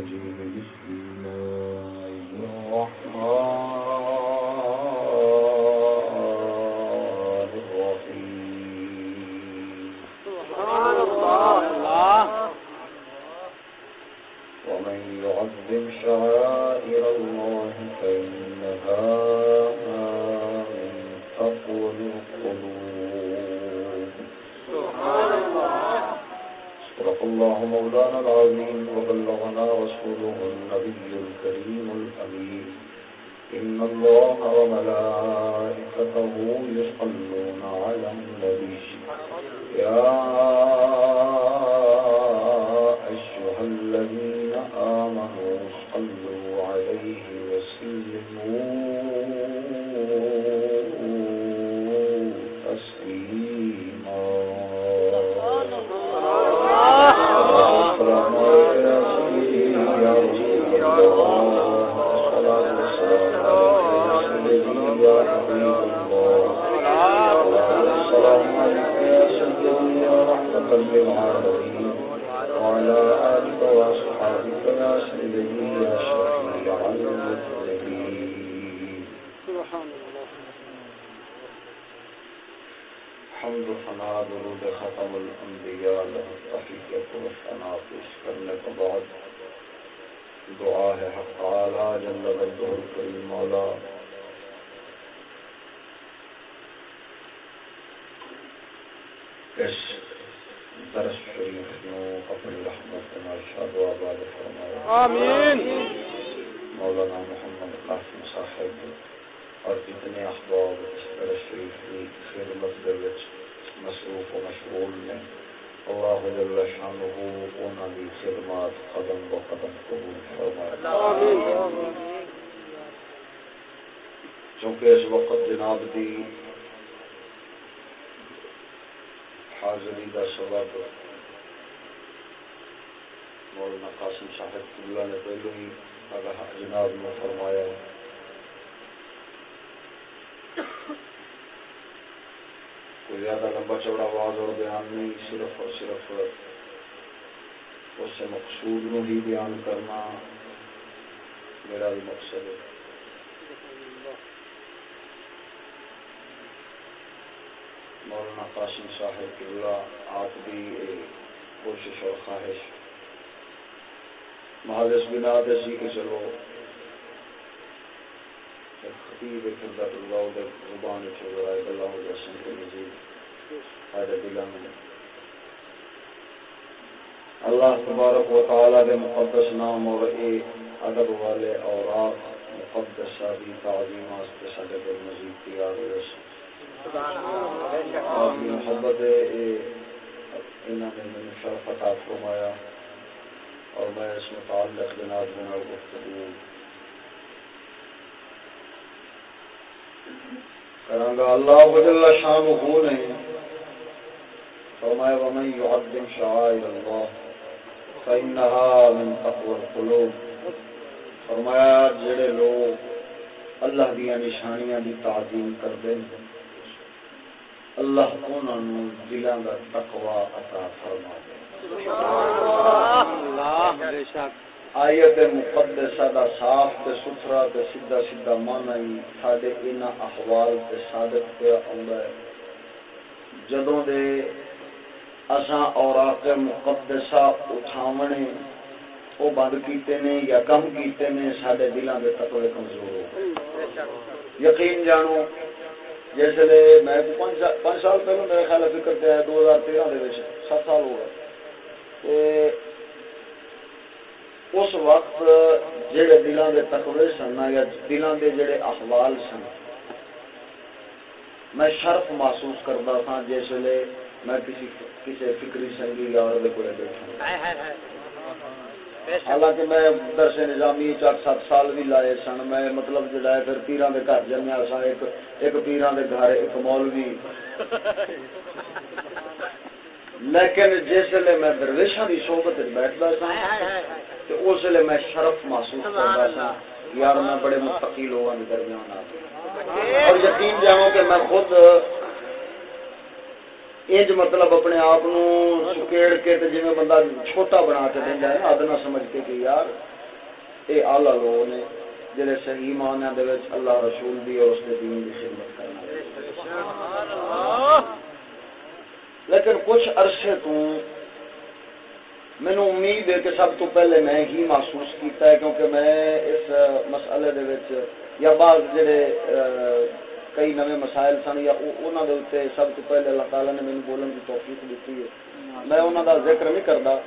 الرجيم بسم اس سے میں ہی بیان کرنا میرا بھی مقصد ہے۔ مولانا قاسم صاحب کی اللہ آپ بھی کوشش اور خواہش۔ محض بنا دسی کہ چلو خطیب خدمت اللہ دے زبان چل رہا ہے اللہ جسم کے مزید۔ فائدہ دلا میں اللہ تبارک و تعالی دے مقدس نام اور اے ادب والے اوراق مقدسہ بھی تعظیم واسطے سارے دل مزید تیار ہوئے آپ کی محبت انہوں نے میں شرف عطا فرمایا اور میں اس متعلق جناب جناب گفتگو کرانگا اللہ وجل جل شانہ نے فرمایا، ومن يعظم شعائر الله فإنها من تقوى القلوب. فرمایا جڑے لوگ اللہ دی نشانیاں دی تعظیم کردے ہیں اللہ انہاں نو دلاں دا تقوی عطا فرما دے آیت مقدسہ دا صاف تے ستھرا تے سیدھا سیدھا معنی ساڈے انہاں احوال تے صادق تے آندا ہے۔ جدوں دے اساں اوراق مقدسہ اٹھاونے، او بند کیتے نے یا کم کیتے نے، ساڈے دلاں دے تقوی کمزور ہو یقین جانو، جیسے میں پانچ سال پہلے میرے خیال فکر پہ ہے، دو ہزار تیرہ دے سات سال ہو گئے۔ اس وقت جڑے دلان دے تقوی سن یا دلان دے جڑے احوال سن، میں شرف محسوس کرتا تھا جس ویلے میں کسی کسی فکری سنگی اور کو بیٹھا حالانکہ میں درس نظامی چار سات سال بھی لائے سن۔ میں مطلب جڑا ہے پھر پیران دے گھر جمیا سا ایک ایک پیران دے گھر ایک مولوی۔ لیکن جس ویلے میں درویشاں دی صحبت بیٹھتا سا تو اس ویلے میں شرف محسوس کرتا سا یار میں بڑے متقی لوگوں کے درمیان آ اور یقین جاؤں کہ میں خود انج مطلب اپنے آپ سکیڑ کے جی بندہ چھوٹا بنا کے دینا ہے ادنا سمجھ کے کہ یار یہ آلہ لوگ نے جڑے صحیح معنی دے وچ اللہ رسول دی اور اس کے دین دی خدمت کرنا لیکن کچھ عرصے تو مینو امید ہے کہ سب تو پہلے میں ہی محسوس کیتا ہے کیونکہ میں اس مسئلے دے وچ یا بعض جڑے کئی نوے مسائل سن یا انہوں دے سب تو پہلے اللہ تعالی نے مینو بولن کی توفیق دیتی ہے۔ میں انہوں دا ذکر نہیں کرتا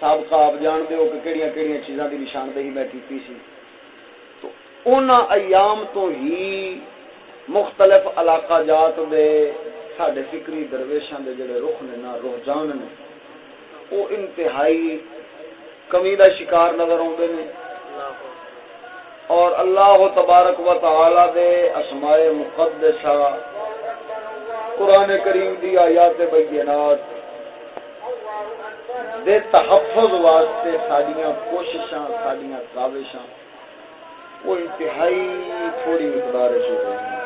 سابقہ آپ جانتے ہو کہ کہڑی کہڑی چیزاں کی نشاندہی میں کی سی۔ تو ان ایام تو ہی مختلف علاقہ جات دے سڈے فکری درویشاں دے جڑے رخ نے نا رحجان نے وہ انتہائی کمی دا شکار نظر آتے ہیں اور اللہ و تبارک و تعالی دے اسماء مقدسہ قرآن کریم دی آیات بینات دے تحفظ واسطے ساڈیاں کوششاں، ساڈیاں کاوشاں وہ انتہائی تھوڑی مقدار سے ہوئی۔ ہیں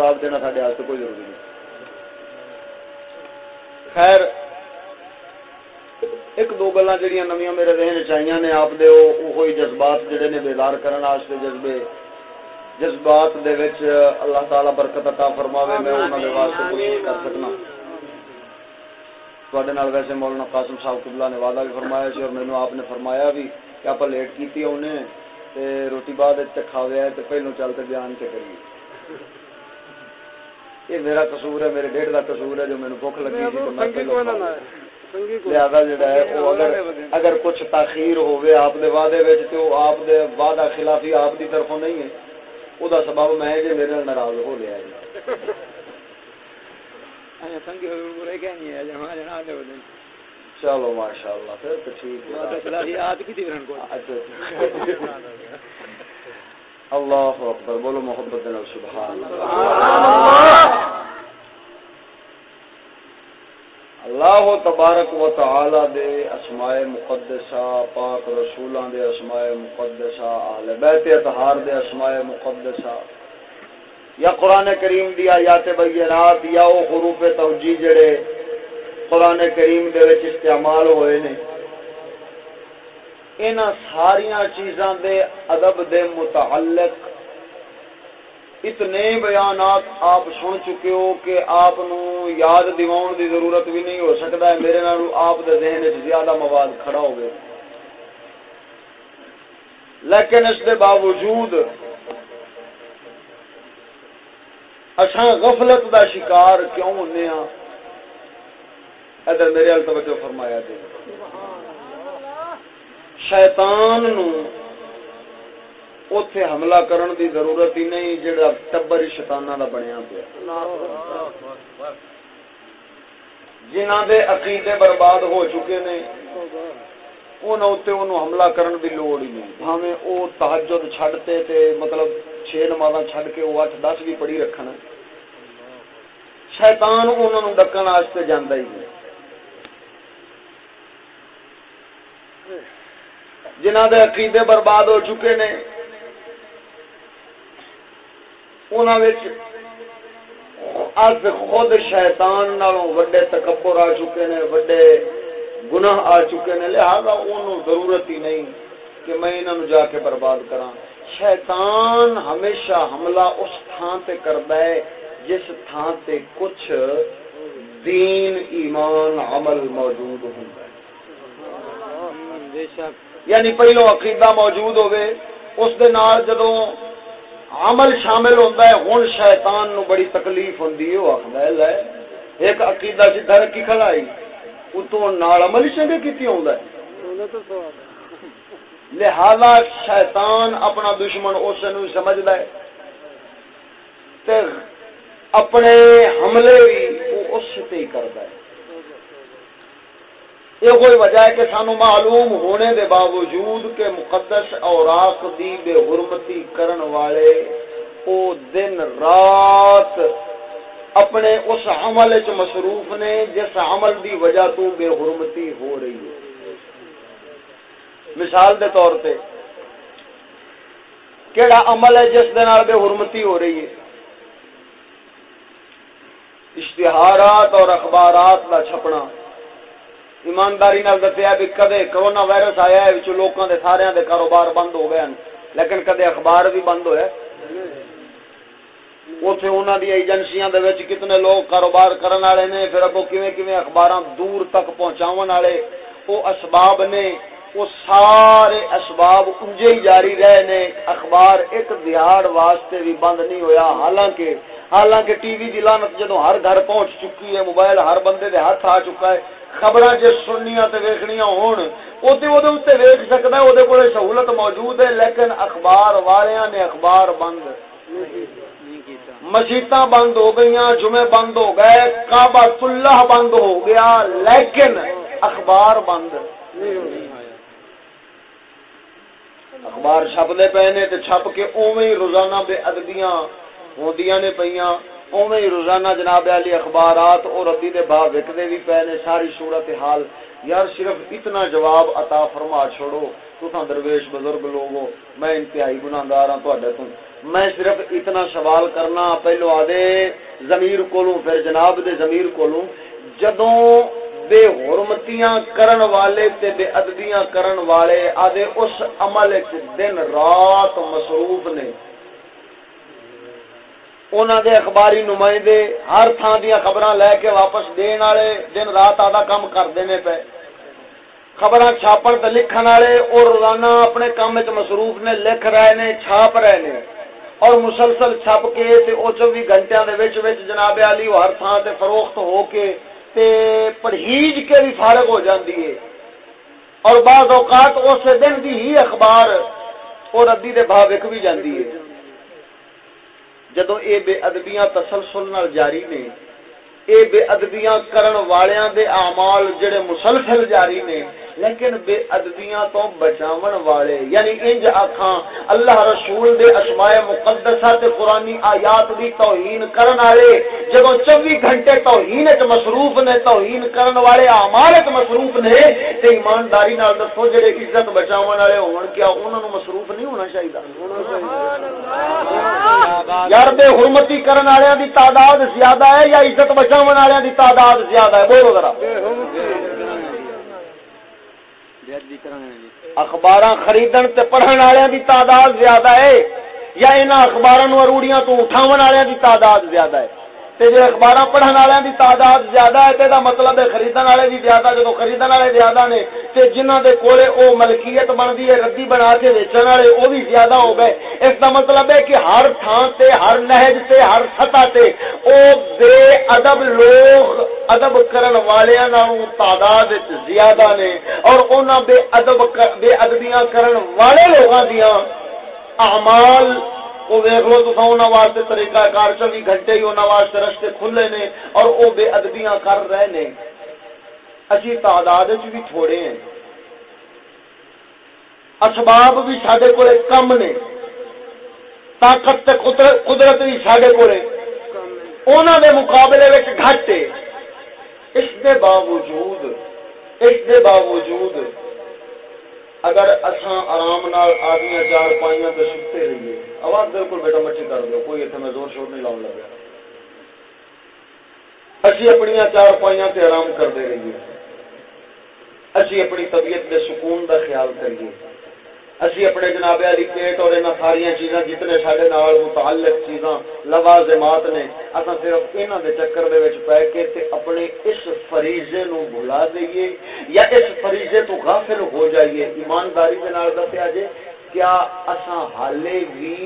جواب دینا سارے واسطے کوئی ضروری نہیں۔ خیر، ایک دو گلا جہاں نمیا میرے ذہن چاہیے نے، آپ دے وہی جذبات جڑے نے بیدار کرنے واسطے جذبے۔ جذبات دے وچ اللہ تعالی برکت عطا فرماوے، میں انہاں دے واسطے کوشش کر سکنا۔ تواڈے نال ویسے مولانا قاسم صاحب قبلہ نے وعدہ بھی فرمایا سی اور مینوں آپ نے فرمایا بھی کہ آپ لیٹ کیتی انہیں، تے روٹی بعد تے کھاویا تے پہلو چل تے بیان تے کریے۔ یہ میرا قصور ہے میرے ڈیڑھ کا قصور ہے جو میرے بھوک لگی جڑا ہے وہ اگر اگر کچھ تاخیر ہوئے آپ دے وعدے وچ تے آپ دے وعدہ خلافی آپ دی طرفوں نہیں ہے او دا سبب میں جے میرے ناراض ہو لیا ہے چلو ماشاء اللہ پھر تو ٹھیک ہے اللہ اکبر، بولو محبت سبحان اللہ تبارک و تعالی دے اسماء مقدسہ، پاک رسولاں دے اسماء مقدسہ، اہل بیت اطہار دے اسماء مقدسہ۔ یا قرآن کریم دی آیات بینات یا او حروف توجیہ جڑے قرآن کریم دے وچ استعمال ہوئے نے۔ ان ساری چیزاں دے ادب دے متعلق اتنے بیانات آپ سن چکے ہو کہ آپ یاد دیواؤن دی ضرورت بھی نہیں ہو سکتا ہے۔ میرے نال آپ دے ذہن زیادہ مواد کھڑا ہو گئے لیکن اس دے باوجود اچھا غفلت دا شکار کیوں ہونے ہاں؟ ادھر میرے توجہ فرمایا دے شیطان نو اوتھے حملہ کرن دی ضرورت ہی نہیں جڑا ٹبر شیطاناں دا بنیا پیا جنہاں دے عقیدے برباد ہو چکے نے انہاں اوتے اونوں حملہ کرن دی لوڑ ہی نہیں بھاویں او تہجد چھڈتے تے مطلب چھ نمازاں چھڈ کے او 8 10 بھی پڑھی رکھن شیطان انہوں ڈکن واسطے جانا ہی نہیں جنہ دے عقیدے برباد ہو چکے نے از خود شیطان نالوں وڈے تکبر آ چکے نے، وڈے گناہ آ چکے نے، لہذا انہوں ضرورت ہی نہیں کہ میں انہوں جا کے برباد کراں۔ شیطان ہمیشہ حملہ اس تھان تے کردا ہے جس تھان تے کچھ دین، ایمان، عمل موجود ہوندا ہے۔ بے شک۔ یعنی پہلو عقیدہ موجود ہوئے اس دے نال جدوں عمل شامل ہوتا ہے ہوں شیطان نو بڑی تکلیف ہوندی ہے لے ایک عقیدہ سیدھا رکھی کھڑائی اتوں نال عمل چنگے کیتی ہوندا ہے۔ لہذا شیطان اپنا دشمن اس نو سمجھدا ہے تے اپنے حملے بھی وہ اس سے ہی کردا ہے۔ یہ کوئی وجہ ہے کہ سانو معلوم ہونے دے باوجود کہ مقدس اوراق دی بے حرمتی کرن والے او دن رات اپنے اس عمل چ مصروف نے جس عمل دی وجہ تو بے حرمتی ہو رہی ہے۔ مثال دے طور پہ کیڑا عمل ہے جس دے نال بے حرمتی ہو رہی ہے؟ اشتہارات اور اخبارات کا چھپنا۔ ایمانداری نال دسیا بھی کدے کرونا وائرس آیا ہے لوگوں دے سارے دے کاروبار بند ہو گئے ہیں۔ لیکن کدے اخبار بھی بند ہوئے۔ اتنے انہوں دی ایجنسیاں دے وچ کتنے لوگ کاروبار کرن والے نے، پھر اگو کیویں کیویں اخباراں دور تک پہنچاون والے۔ او اسباب نے وہ سارے اسباب انجے ہی جاری رہے نے۔ اخبار ایک دیہڑ واسطے بھی بند نہیں ہویا۔ حالانکہ حالانکہ ٹی وی دی لعنت جدوں ہر گھر پہنچ چکی ہے، موبائل ہر بندے دے ہاتھ آ چکا ہے۔ خبر جی سننیا ویخنیا ہون ویک سکتا ہے وہ سہولت موجود ہے، لیکن اخبار والوں نے اخبار بند۔ مسیت بند ہو گئی جمعے بند ہو گئے، کعبہ اللہ بند ہو گیا، لیکن اخبار بند۔ اخبار چھپتے پے نے چھپ کے اوی روزانہ بے ادبیاں ہوندیاں نے پیاں اوے روزانہ جناب علی اخبارات اور ردی دے باہ وکدے بھی پے نے ساری صورت حال۔ یار صرف اتنا جواب عطا فرما چھوڑو۔ تساں درویش بزرگ لوگو، میں انتہائی گناہگار ہاں تواڈے تو میں صرف اتنا سوال کرنا، پہلو آدے ضمیر کولوں، پھر جناب دے ضمیر کولوں۔ جدوں بے حرمتیاں کرن والے تے بے ادبیاں کرن والے، آدے اس عمل وچ دن رات مصروف نے۔ انہوں دے اخباری نمائندے ہر تھان دیا خبر لے کے واپس دن والے دن رات آدھا کام کرتے ہیں پے خبر چھاپن تے لکھن والے اور روزانہ اپنے کام چ مصروف نے لکھ رہے نے چھاپ رہے نے اور مسلسل چھپ کے تے او چوبی گھنٹے دے وچ وچ جناب علی ہر تھان تے فروخت ہو کے تے پرہیج کے بھی فارغ ہو جاندی ہے اور بعض اوقات اس دن دی ہی اخبار اور ادی دے بھاو وک بھی جاندی ہے جدو اے بے ادبیاں تسلسل نال جاری نے، اے بے ادبیاں کرن والیاں دے اعمال جڑے مسلسل جاری نے، لیکن بے ادبیاں تو بچاون والے یعنی انج آکھاں اللہ رسول دے اسماء مقدسہ تے قرآنی آیات دی توہین کرن والے جدوں 24 گھنٹے توہین وچ مصروف نے، توہین کرن والے اعمال وچ مصروف نے، تے ایمانداری نال دسو جڑے عزت بچاون والے ہون کیا، انہاں نو مصروف نہیں ہونا چاہیے سبحان اللہ۔ یار بے حرمتی کرن والےاں دی تعداد زیادہ ہے یا عزت بچاون والےاں دی تعداد زیادہ ہے؟ بولو ذرا۔ اخبار خریدن تے پڑھن والوں دی تعداد زیادہ ہے یا ان اخبار اروڑیاں تو اٹھاون والوں دی تعداد زیادہ ہے؟ تے جے اخبار پڑھن والوں دی تعداد زیادہ ہے تے دا مطلب ہے خریدن والے بھی زیادہ، جدوں خریدن والے زیادہ نے تے جنہاں دے کولے او ملکیت بندی ہے ردی بنا کے ویچن والے او بھی زیادہ ہو گئے۔ اس دا مطلب ہے کہ ہر تھان تے، ہر نہج تے، ہر سطح تے او بے ادب لوگ ادب کرن والیاں نالوں تعداد زیادہ نے اور انہاں بے ادب، بے ادبیاں کرن والے لوگاں دیاں اعمال وہ ویک لو تو انہوں واسطے طریقہ کار چوبی گھنٹے ہی انہوں واسطے رستے کھلے نے اور وہ بے ادبیاں کر رہے نے۔ اسی تعداد بھی تھوڑے ہیں۔ اسباب بھی سڈے کو کم نے۔ طاقت تے قدرت بھی سڈے کو انہوں دے مقابلے گھٹ ہے۔ اس دے باوجود، اس دے باوجود اگر اصا آرام نال آدمی چار پائیاں تو سکتے رہیے، آواز بالکل بیٹا مٹی کر لو کوئی اتنے میں زور شور نہیں لاؤ لگا۔ اسی اپنی چار پائیاں تے آرام کرتے رہیے۔ اسی اپنی طبیعت دے سکون دا خیال کریے۔ اسی اپنے جناب علی پیٹ اور انہاں ساری چیزاں جتنے سارے نال متعلق چیزاں لوازمات نے، اساں صرف انہاں دے چکر دے وچ پے کے تے اپنے اس فریضے نو بھلا دئیے یا اس فریضے تو غافل ہو جائیے۔ ایمانداری دے نال دسیا جے، کیا اساں حالے بھی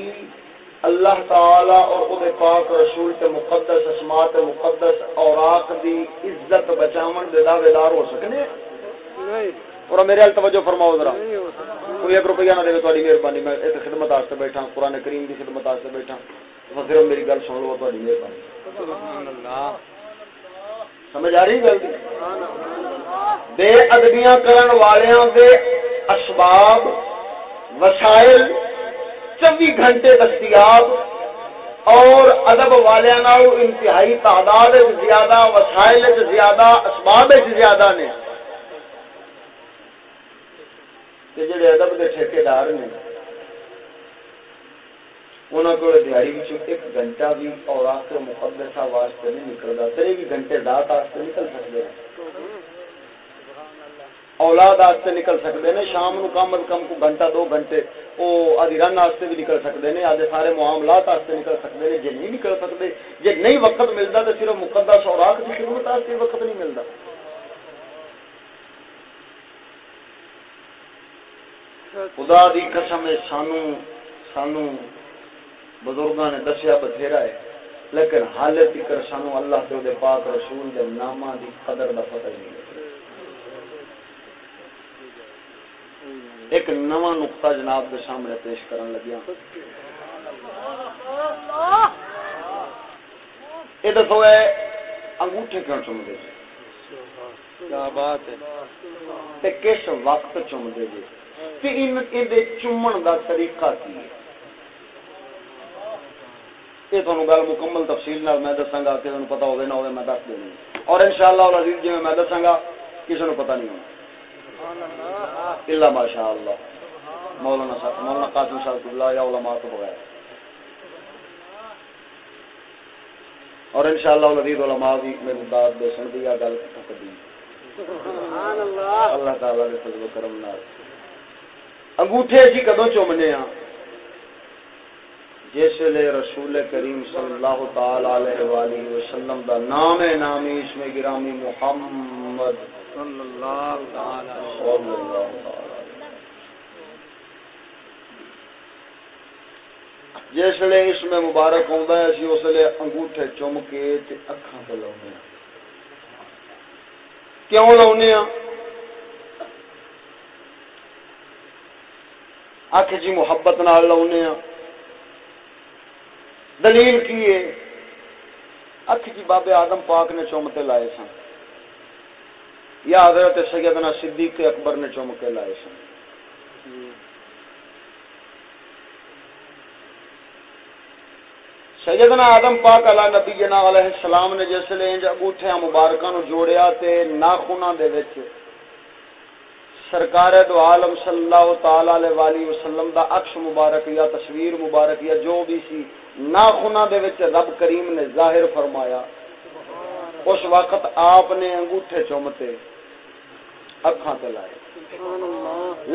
اللہ تعالی اور او دے پاک رسول تے مقدس، اسماء تے مقدس، اوراق دی عزت بچاون دے دعوے دار ہو سکنے؟ نہیں اور میرے ال توجہ فرماؤ ذرا۔ کوئی ایک روپیہ نہ دے تاری مہربانی، میں ایک خدمت واسطے بیٹھا قرآن کریم کی خدمت واسطے بیٹھا صرف میری گل سن لو تاری مہربانی۔ سمجھ آ رہی گل؟ بے ادبیاں کرن والیاں دے اسباب، وسائل، چوبی گھنٹے دستیاب، اور ادب والوں انتہائی تعداد زیادہ، وسائل زیادہ، اسباب زیادہ نے۔ کہ جڑے ادب کے ٹھیکار نے انہوں کو دیہی ایک گھنٹہ بھی اور آخر مقدسہ واسطے نہیں نکلتا تیرے بھی گھنٹے رات واسطے نکل سکتے ہیں اولاد واسطے نکل سکتے ہیں شام نو کم از کم کو گھنٹہ، دو گھنٹے وہ آدھی رن واسطے بھی نکل سکتے ہیں آدھے سارے معاملات واسطے نکل سکتے ہیں جی نہیں نکل سکتے جی نہیں وقت ملتا تو صرف مقدس اور آخر کی خدمت واسطے وقت نہیں ملتا خدا دی قسم سانو سانو بزرگاں نے دسیا بتھیرا ہے۔ لیکن حال تکر سانو اللہ دے دے پاک رسول دے نامہ دی قدر دا پتہ نہیں۔ ایک نواں نقطہ جناب دے سامنے پیش کرن لگیا یہ دسو ہے انگوٹھے کیوں چوم دے کیا بات ہے؟ کس وقت دے چومن کا طریقہ کی یہ گل مکمل تفصیل میں دساں گا نے پتا ہوگا نہ ہوگا میں دس دینی اور ان شاء اللہ عزیز جی میں دساں گا کسی نے پتا نہیں ہونا۔ اللہ ماشاء اللہ مولانا صاحب مولانا قاسم صاحب اللہ یا علماء تو بغیر۔ اور ان شاء اللہ عزیز علماء بھی میری بات دے سن گل اللہ۔ تعالیٰ نے فضل و کرم نال۔ انگوٹھے جی اسی کدو چومنے ہاں؟ جس لے رسول کریم صلی اللہ تعالی علیہ وآلہ وسلم دا نام نامی اس میں گرامی محمد صلی اللہ تعالی جس لے اس میں مبارک ہوندا ہے، اسی اس لے انگوٹھے چوم کے تے اکھاں تے لاونے ہاں۔ کیوں لاونے ہاں؟ آخ جی محبت نال لاؤنے ہاں۔ دلیل کی ہے؟ اکھ جی بابے آدم پاک نے چومتے لائے سن۔ یا حضرت سیدنا صدیق اکبر نے چوم کے لائے سن۔ سیدنا آدم پاک علیہ نبی جنا علیہ السلام نے جس لے انج انگوٹھیاں مبارکاں نو جوڑیا تے ناخوناں دے وچ سرکار دو عالم صلی اللہ تعالی علیہ والہ وسلم دا عکس مبارک یا تصویر مبارک یا جو بھی سی ناخنا دے وچ رب کریم نے ظاہر فرمایا۔ اس وقت آپ نے انگوٹھے چومتے، اکھاں تے لائے۔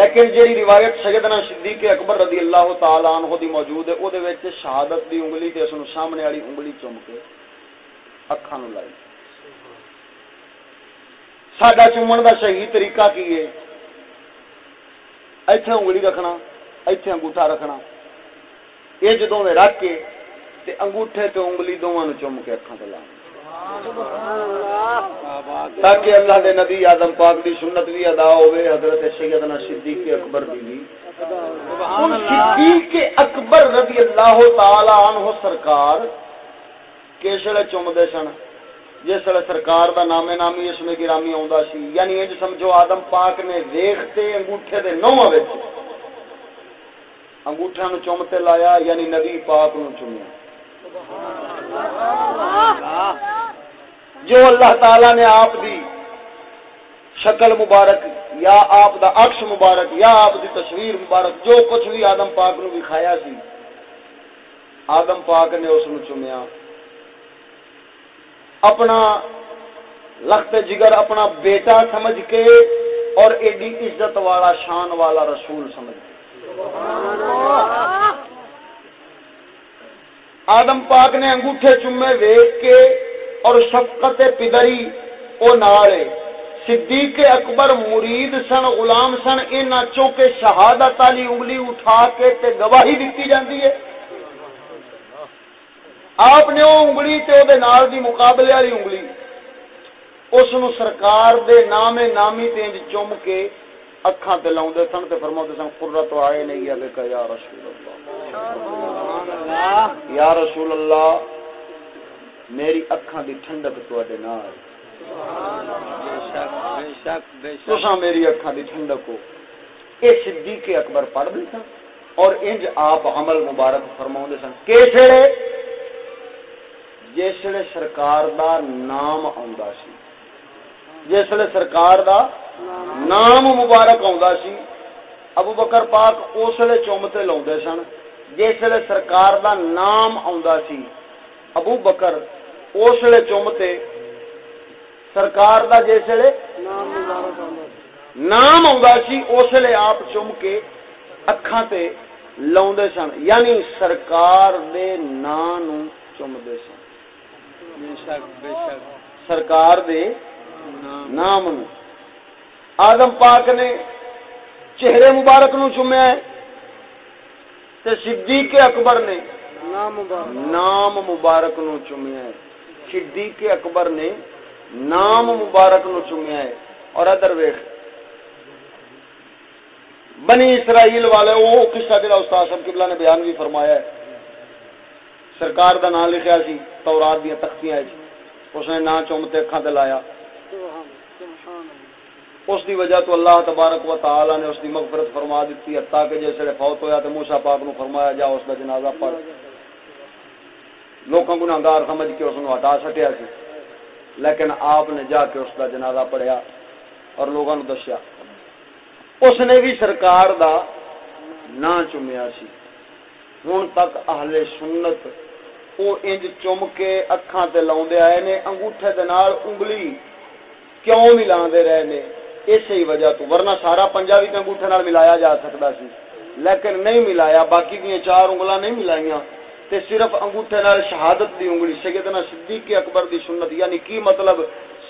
لیکن جی روایت سیدنا صدیق اکبر رضی اللہ تعالی عنہ دی موجود ہے، او دے وچ شہادت دی انگلی تے اس نو سامنے والی انگلی چوم کے اکھاں نو لائی ساڈا چومن دا صحیح طریقہ کی ہے؟ ایتھے انگلی رکھنا ایتھے انگوٹھا رکھنا۔ یہ جدو میں رکھ کے تے انگوٹھے تے انگلی دونوں نو چم کے اکھاں تے لانا تاکہ اللہ دے نبی آدم پاک دی سنت بھی ادا ہوئے حضرت سیدنا صدیق اکبر بھی۔ بھی صدیق اکبر رضی اللہ تعالی عنہ سرکار کیسے چم دے سن؟ جس ویل سرکار دا نام نامی اس میں گرامی آ یعنی انج سمجھو آدم پاک نے ویختے انگوٹھے دے نو انگوٹھا نو چومتے لایا یعنی نبی پاک نو چومیا جو اللہ تعالی نے آپ دی شکل مبارک، یا آپ دا عکس مبارک، یا آپ دی تصویر مبارک، جو کچھ بھی آدم پاک نو دکھایا سی، آدم پاک نے اس نو چومیا اپنا لخت جگر، اپنا بیٹا سمجھ کے اور ایڈی عزت والا، شان والا رسول سمجھ کے۔ آدم پاک نے انگوٹھے چومے ویگ کے اور شفقت پدری او نالے صدیق اکبر مرید سن، غلام سن ان چونکہ شہادت والی انگلی اٹھا کے تے گواہی دیتی جاتی ہے۔ آپ نے وہ انگلی تے نال دی مقابلے والی انگلی۔ اس نو سرکار دے نام نامی تینج چم کے اکھاں تے لاوندے سن تے فرماتے سن قرۃ آئے نہیں یا کہ یا رسول اللہ۔ یا رسول اللہ میری اکھاں دی ٹھنڈک تواڈے نال۔ میری اکھاں دی ٹھنڈک ہو۔ اے صدیق اکبر پڑھ دے سن اور انج آپ عمل مبارک فرماوندے سن۔ کیسے؟ جسے سرکار دا نام آندا سی۔ جسے سرکار دا نام مبارک آندا سی۔ ابو بکر پاک اسلے چومتے لاؤندے سن۔ جسے سرکار دا نام آندا سی۔ ابو بکر اسلے چومتے سرکار دا جسے نام آندا سی۔ اسلے آپ چم کے اکھاں تے لاؤندے سن۔ یعنی سرکار دے نام نو چومدے سن۔ سرکار دے نام آدم پاک نے چہرے مبارک نو چومیا ہے تے صدیق اکبر نے نام مبارک۔ نو چومیا ہے۔ صدیق اکبر نے نام مبارک نو چومیا ہے۔ اور ادھر ویخ بنی اسرائیل والے وہ قصہ جڑا استاد صاحب قبلہ نے بیان بھی فرمایا ہے۔ سرکار دا نام لکھیا سی، تورات دیا تختیاں اس نے نام چومتے اکھاں تے لایا۔ اس دی وجہ تو اللہ تبارک و تعالی نے اس دی مغفرت فرما دیتی ہے تاکہ جیسے فوت ہویا تے موسی پاک نو فرمایا جا، اس دا جنازہ پڑھ۔ لوکاں گناہگار سمجھ کے اس نو ہٹا سٹیا سی۔ لیکن آپ نے جا کے اس دا جنازہ پڑھیا اور لوگوں نو دسیا۔ اس نے بھی سرکار دا نہ چومیا سی۔ ہوں تک اہل سنت وہ انج چم کے اکھاں تے لاؤندے آئے نے، انگوٹھے دے نال انگلی کیوں ملاندے رہے نے؟ اسی وجہ تو، ورنہ سارا پنجا بھی انگوٹھے نال ملایا جا سکتا سی۔ لیکن نہیں ملایا، باقی دیا چار انگلاں نہیں ملائیاں۔ تے صرف انگوٹھے نال شہادت دی انگلی، سیدنا صدیق اکبر دی سنت یعنی کی مطلب؟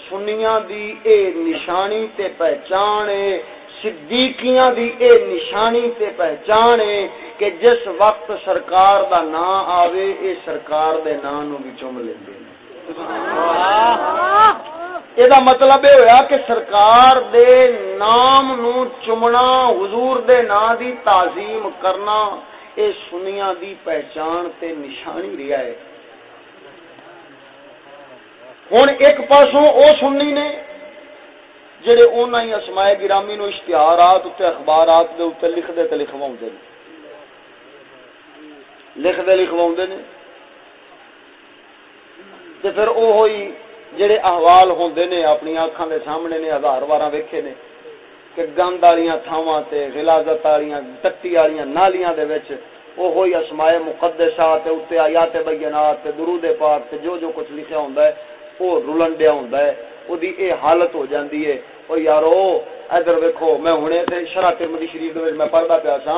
سنیاں دی اے نشانی تے پہچان اے۔ صدیقیاں دی اے نشانی تے پہچان ہے کہ جس وقت سرکار دا نام آوے اے سرکار دے نام نو بھی چوم لیندے نے دا مطلب ہویا کہ سرکار دے نام نو چمنا حضور دے نام دی تعظیم کرنا اے سنیاں دی پہچان تے نشانی رہا ہے۔ ہن ایک پاسوں او سننی نے جڑے اونا ہی اسماء گرامی نو اشتہارات تے اخبارات دے اوتے لکھ دے تے لکھواوندے نے۔ لکھ دے لکھواوندے نے۔ تے پھر او ہوئی جڑے احوال ہوندے نے، اپنی آنکھاں دے سامنے نے ہزار واراں ویکھے نے، کہ گند والیاں تھاواں تے غلاظت والیاں ٹٹی والیاں نالیاں دے وچ او ہوئی اسماء مقدسہ تے اوتے آیات بینات تے، درود پاک تے، جو جو کچھ لکھیا ہوندا ہے، او رلنڈیا ہوندا ہے۔ دی اے حالت ہو جاندی ہے او یارو ادھر ویکھو میں ہنے تے شرح ترمذی شریف دے وچ میں پڑھدا پیا سا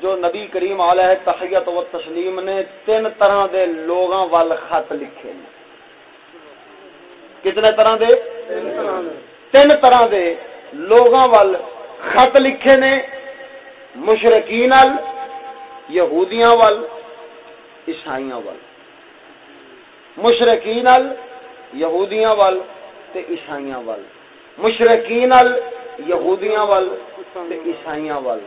جو نبی کریم علیہ تحیت و تسلیم نے تین طرح دے لوگاں وال خط لکھے نے کتنے طرح دے تین طرح دے لوگاں وال خط لکھے نے مشرقین وال یہودیاں وال عیسائیاں وال مشرقین وال یہودیاں وال تے عیسائیاں وال۔ مشرقین ال، یہودیاں وال تے عیسائیاں وال۔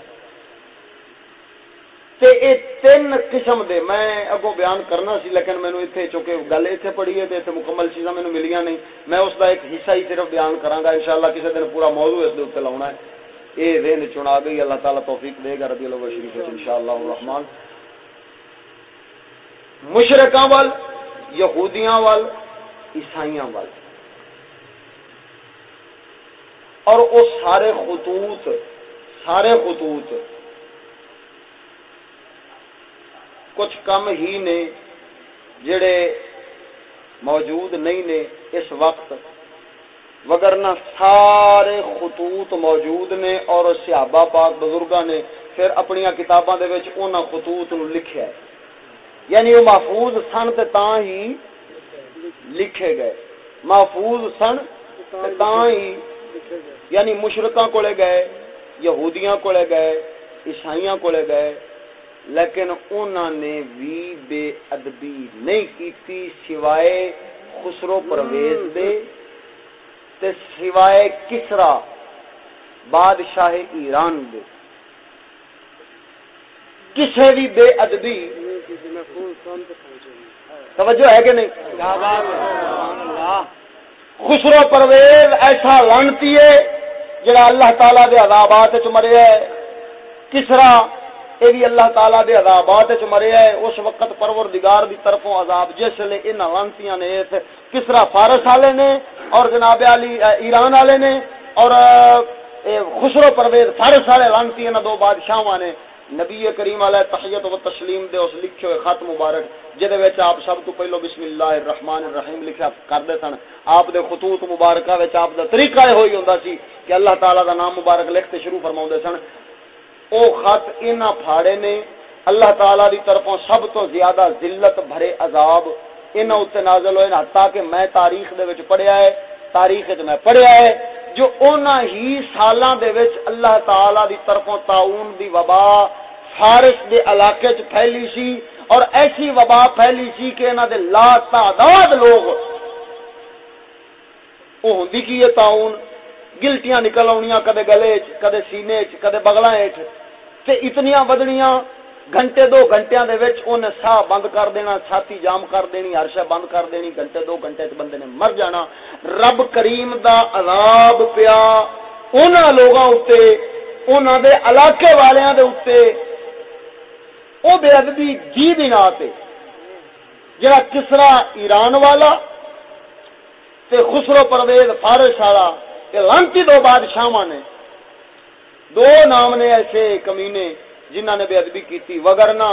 تے اے تین قسم دے، میں اگوں بیان کرنا سی، لیکن مینوں ایتھے چونکہ گل ایتھے پڑھی ہے تے ایتھے مکمل چیزاں مینوں ملیاں نہیں، میں اس دا ایک حصہ ہی صرف بیان کراں گا انشاءاللہ کسی دن پورا موضوع اس دے اوپر لاونا ہے۔ اے ذہن چنا گئی، اللہ تعالی توفیق دے گا ربی اللہ شریف انشاءاللہ الرحمن۔ مشرقہ وال، یہودیاں وال، عیسائیاں وال۔ اور وہ سارے خطوط سارے خطوط۔ کچھ کم ہی نے جڑے موجود نہیں نے اس وقت، وگرنہ سارے خطوط موجود نے اور صحابہ پاک بزرگاں نے پھر اپنی کتاباں دے وچ انہاں خطوط نو لکھیا ہے۔ یعنی وہ محفوظ سن تے تاں ہی لکھے گئے۔ محفوظ سن تے تاں ہی یعنی مشرقاں کولے گئے یہودیاں کولے گئے عیسائیاں کولے گئے لیکن انہوں نے بھی بے ادبی نہیں کیتی سوائے خسرو پرویز دے تے سوائے کسرا بادشاہ ایران دے۔ کسے بھی بے ادبی توجہ ہے کہ نہیں؟ خسرو پرویز ایسا لانتی ہے جڑا اللہ تعالی دے عذابات چ مریا ہے۔ کسرا یہ بھی اللہ تعالیٰ دے عذابات چ مریا ہے، اس وقت پروردگار دی طرفوں عذاب، جس لے ان لانتیاں نے کسرا فارس والے نے اور جناب علی ایران والے نے اور خسرو پرویز فارس والے لانتی نے، دو بادشاہاں نے نبی کریم علیہ تحیت و تسلیم دے اس لکھے ہوئے خط مبارک، جدے وچ آپ سب تو پہلو بسم اللہ الرحمن الرحیم لکھیا کردے سن۔ آپ دے خطوط مبارکہ وچ آپ دا طریقہ ہوئی ہوندا سی کہ اللہ تعالی دا نام مبارک لکھتے شروع فرماوندے سن۔ او خط ان پھاڑے نے، اللہ تعالی دی طرفوں سب تو زیادہ ذلت بھرے عذاب ان اتنے نازل ہوئے نا تاکہ میں تاریخ دے وچ پڑھیا ہے، تاریخ وچ میں پڑھیا ہے۔ جو اونا ہی سالاں دے وچ اللہ تعالی دی طرفوں تعاون دی وبا فارس دے علاقے چ پھیلی سی اور ایسی وبا پھیلی سی کہ انہاں دے لا تعداد لوگ او ہوندی کی یہ تعاون؟ گلٹیاں نکل آنیاں کدے گلے چ، کدے سینے چ، کدے بغلاں ہیٹھ تے اتنیاں ودنیاں گھنٹے دو گھنٹے دے وچ سا بند کر دینا چھاتی جام کر دینی، ہر شے بند کر دینی، گھنٹے دو گھنٹے چ بندے نے مر جانا۔ رب کریم دا عذاب پیا۔ انہاں لوگاں اوتے انہاں دے علاقے والیاں دے اوتے او بے ادبی جی دی بنا تے۔ جڑا کسرا ایران والا تے خسرو پرویز فارس والا یہ لانتی دو بادشاہ نے۔ دو نام نے ایسے کمینے۔ جنہ نے بے ادبی کی تھی وگرنا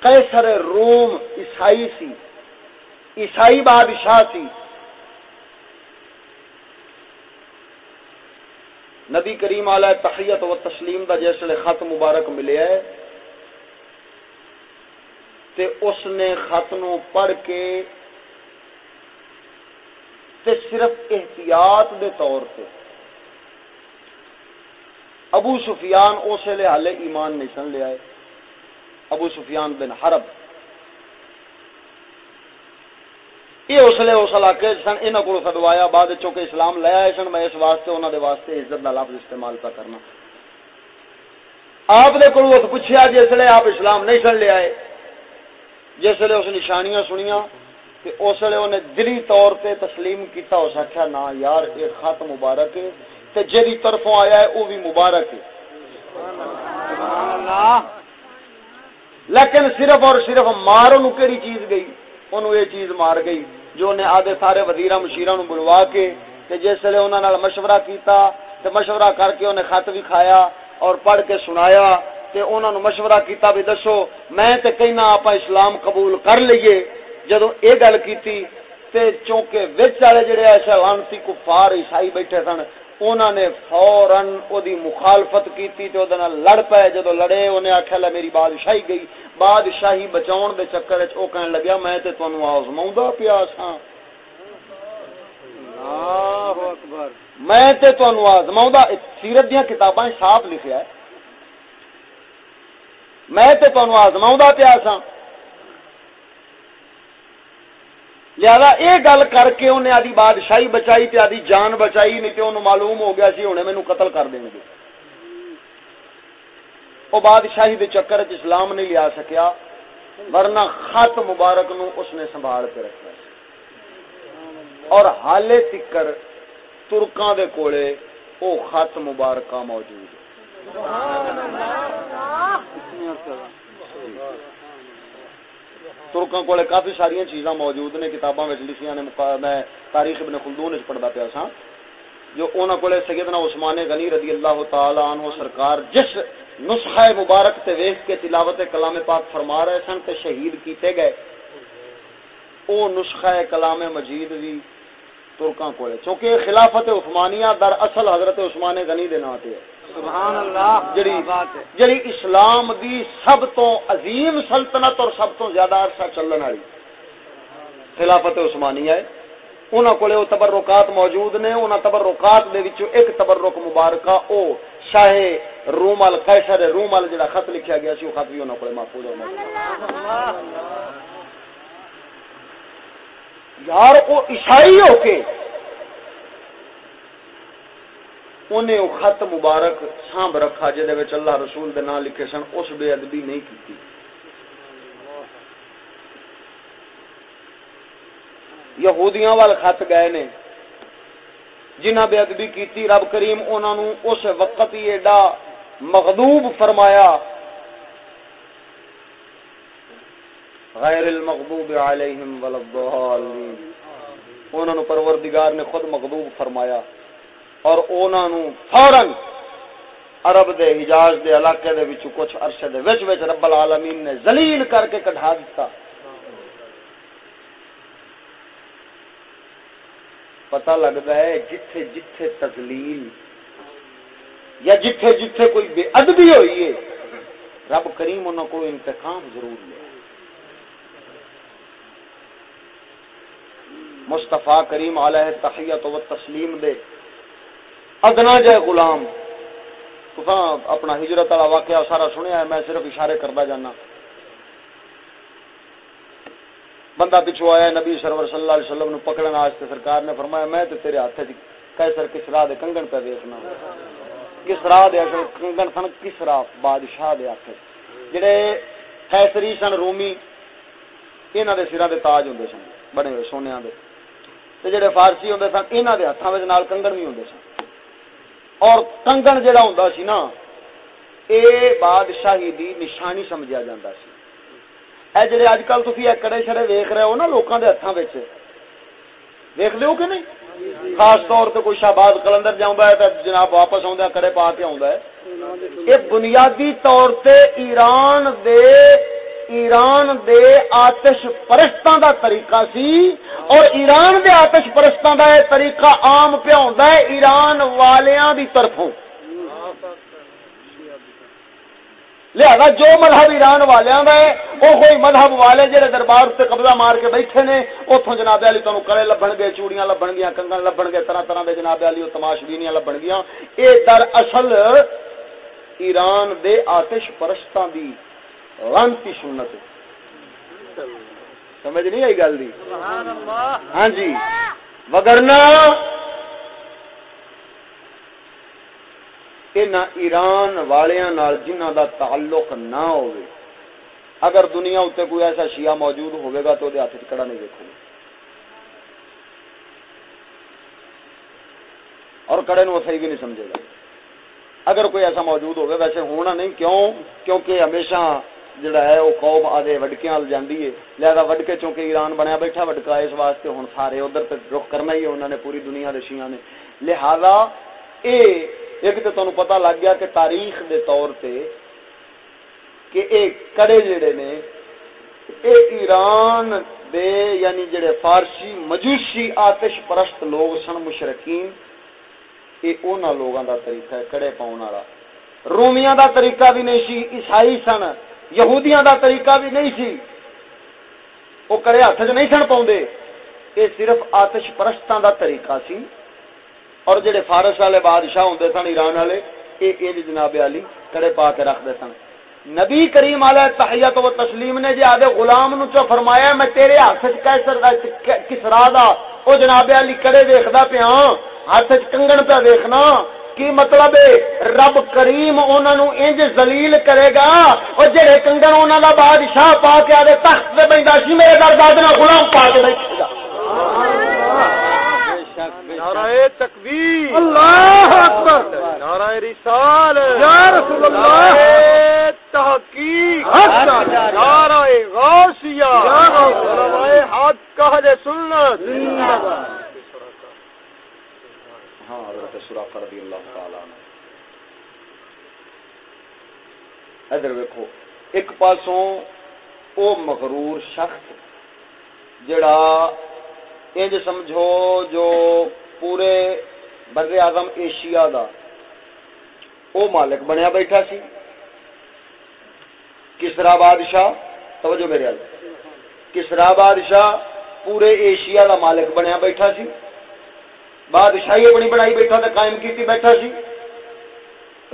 قیصر روم عیسائی سی، عیسائی بادشاہ سی۔ نبی کریم علیہ تحیت و تسلیم دا جیسے خط مبارک ملے ہے۔ تے اس نے خط نو پڑھ کے تے صرف احتیاط دے طور پہ ابو سفیان اس لیے ہالے ایمان نہیں سن لیا ہے ابو سفیان بن حرب۔ یہ اس لیے اس علاقے سن یہاں کو سدوایا، بعد چونکہ اسلام لے آئے سن، میں اس واسطے انہوں دے واسطے عزت کا لفظ استعمال کا کرنا۔ آپ نے کو پوچھا جس لیے آپ اسلام نہیں سن لیا ہے جس لیے اس نشانیاں سنیا کہ اس لیے انہیں دلی طور پہ تسلیم کیتا، اس آخیا نہ یار، یہ خط مبارک ہے۔ تے جیدی طرفوں آیا ہے وہ بھی مبارک ہے۔ لیکن صرف اور صرف مار ان کہڑی چیز گئی؟ انہوں یہ چیز مار گئی جو انہیں آدھے سارے وزیر مشیرہ نو بلوا کے تے جس لیے انہوں نے مشورہ کیتا تے مشورہ کر کے انہیں خط بھی کھایا اور پڑھ کے سنایا تے انہوں نے مشورہ کیتا بھی دسو، میں تے کہنا آپ اسلام قبول کر لیے۔ جدو یہ گل کی چونکہ وچ والے جڑے ایسے لانسی کفار، عیسائی بیٹھے سن انہوں نے فورن او دی مخالفت کیتی تے اودے نال لڑ پے۔ جدو لڑے انہیں آکھیا لے میری بادشاہی گئی۔ بادشاہی بچاون دے چکر وچ او کہن لگیا میں تے تانوں آزماوندا پیا سا اللہ اکبر۔ میں تے تانوں آزماوندا سیرت دیاں کتاباں صاف لکھیا ہے۔ میں تے تانوں آزماوندا پیا سا لہذا یہ گل کر کے انہیں آدھی بادشاہی بچائی تے آدھی جان بچائی نہیں تے انہوں معلوم ہو گیا سی ہونے مینو قتل کر دیں گے۔ وہ بادشاہی دے چکر اسلام نہیں لیا سکیا ورنہ خط مبارک نو اس نے سنبھال کے رکھا۔ اور حالے تکر ترکاں دے کولے او خط مبارکہ موجود۔ ہے ترکوں کو کافی ساری چیزاں موجود نے، کتاباں لکھیاں نے میں تاریخ ابن خلدون پڑھتا پیا سا جو انہوں کو سیدنا عثمان غنی رضی اللہ تعالی عنہ سرکار جس نسخہ مبارک تے ویخ کے تلاوت کلام پاک فرما رہے سن تے شہید کیتے گئے، او نسخہ کلام مجید بھی ترکاں کو چونکہ خلافت عثمانیہ در اصل حضرت عثمان غنی دے نام تے سبحان اللہ جڑی جڑی اسلام دی سب تو عظیم سلطنت اور سب تو زیادہ عرصہ چلن والی. خلافت عثمانیہ ہے. انہوں کو تبرکات موجود نے انہوں تبرکات دے وچوں ایک تبرک مبارکہ او شاہ رومل قیصر رومل جڑا خط لکھیا گیا سی وہ خط بھی انہوں کو محفوظ اور یار وہ عیسائی ہو کے انہیں وہ خط مبارک سانب رکھا جہد اللہ رسول دے نام لکھے سن، اس بے ادبی نہیں کی یہودیاں وال خط گئے نے، جنہ بے ادبی کیتی، رب کریم انہوں اس وقت ہی ایڈا مغلوب فرمایا۔ غیر المغضوب علیہم ولا والضالین انہوں پروردگار نے خود مغضوب فرمایا۔ اور انہوں فوراً عرب دے، حجاز دے، علاقے دے وچ کچھ عرصے دے وچ وچ رب العالمین نے ذلیل کر کے کٹھا دیتا پتہ لگتا ہے جتھے جتھے تزلیل یا جتھے جتھے کوئی بے ادبی ہوئی ہے، رب کریم انہوں کو انتقام ضرور لیا مصطفیٰ کریم علیہ تحیت و تسلیم دے ادنا جائے غلام۔ تو اپنا ہجرت والا واقعہ سارا سنیا ہے، میں صرف اشارے کرتا جانا۔ بندہ پچھو آیا نبی سرور صلی اللہ علیہ وسلم نو پکڑنا آج سرکار نے فرمایا، میں تو تیرے ہاتھ کیسر کس راہ دے کنگن پہ دیکھنا کس راہ دے اصل کنگن سن، کس راہ، بادشاہ دے ہاتھ جڑے کیسری سن، رومی انہوں دے سرا دے تاج ہوں سن، بنے ہوئے سونے دے۔ تے جڑے فارسی ہوں سن انہوں دے ہاتھوں میں نال کنگن بھی ہوں سن۔ اور کنگن جڑا ہوں سی نا، اے بادشاہی دی نشانی سمجھا جاتا سی۔ اے جڑے اج کل تھی کڑے شڑے ویخ رہے ہو نا لوگوں کے ہاتھوں ویخ لو کہ نہیں؟ خاص طور سے کوئی شہباز کلندر جاؤں ہے تو جناب واپس آ کڑے پا کے آ یہ بنیادی طور سے ایران دے ایران دے آتش پرستان دا طریقہ سی اور ایران دے آتش پرستان دا طریقہ عام پہ ہوندا ہے، ایران والیاں دی طرفوں۔ لہذا جو مذہب ایران والیاں دا ہے وہ کوئی مذہب والے جڑے دربار سے قبضہ مار کے بیٹھے نے، اوتھوں جناب علی تانوں کڑے لبن گے، چوڑیاں لبن گیاں، کنگن لبن گے، طرح طرح دے جناب علی، او تماشبینیاں لبن گیاں۔ اے در اصل ایران دے آتش پرستاں دی لانتی سنت سمجھ نہیں آئی گل دی؟ ہاں جی۔ وگرنا نہ ایران والیاں جنہ دا تعلق نہ ہوئے، اگر دنیا اتنے کوئی ایسا شیعہ موجود ہوئے گا تو وہ ہاتھ کڑا نہیں دیکھو گے اور کڑے نو صحیح بھی نہیں سمجھے گا۔ اگر کوئی ایسا موجود ہوگا ویسے ہونا نہیں، کیوں؟ کیونکہ ہمیشہ جڑا ہے وہ قوم آدھے وڈکے وال جاندی ہے۔ لہذا وڈکے چونکہ ایران بنیا بیٹھا، وڈکا اس واسطے ہوں سارے ادھر تک رخ کرنا ہی ہے انہوں نے پوری دنیا دے شیعہ نے۔ لہذا اے ایک تو تمہیں پتہ لگ گیا کہ تاریخ دے طور تے کہ اے کڑے جڑے نے، اے ایران دے یعنی جڑے فارسی مجوسی آتش پرست لوگ سن مشرقین اے اونا لوگاں دا طریقہ ہے، کڑے پاؤن والا۔ رومیاں دا طریقہ بھی نہیں سی عیسائی سن۔ یہودیاں دا طریقہ بھی نہیں سی۔ وہ کرے ہاتھ چ نہیں سن پاؤں یہ صرف آتش پرستان دا طریقہ سی۔ اور جڑے فارس والے بادشاہ ہوں سن، ایران والے، یہ جناب علی کڑے پا کے رکھتے سن۔ نبی کریم علیہ تحیت و تسلیم نے جی آدھے غلام نو چو فرمایا، میں تیرے ہاتھ کس راہ دا او جناب علی کڑے ویکھدا پیا ہاں، ہاتھ کنگن پہ ویکھنا۔ کی مطلب ہے؟ رب کریم انہوں انج زلیل کرے گا۔ اور جہے کنگن انہوں کا بادشاہ پا کے آدھے تخت سے بہتا سی میرے در داد غلام پا کے بیٹھے گا۔ تکبیر۔ اللہ اکبر۔ نعرہ رسال۔ یا رسول اللہ۔ تحقیق۔ نعرہ غوثیہ۔ علماء حق اہل سنت۔ ہاں حضرت سراقہ رضی اللہ تعالی عنہ۔ ادھر ویکھو، ایک پاسوں او مغرور شخص، جڑا انج سمجھو جو پورے بر اعظم ایشیا دا او مالک بنیا بیٹھا سی۔ کسرا بادشاہ، توجہ میرے کسرا بادشاہ پورے ایشیا دا مالک بنیا بیٹھا سی۔ بادشاہی اپنی بنائی بیٹھا تے قائم کیتی بیٹھا سی۔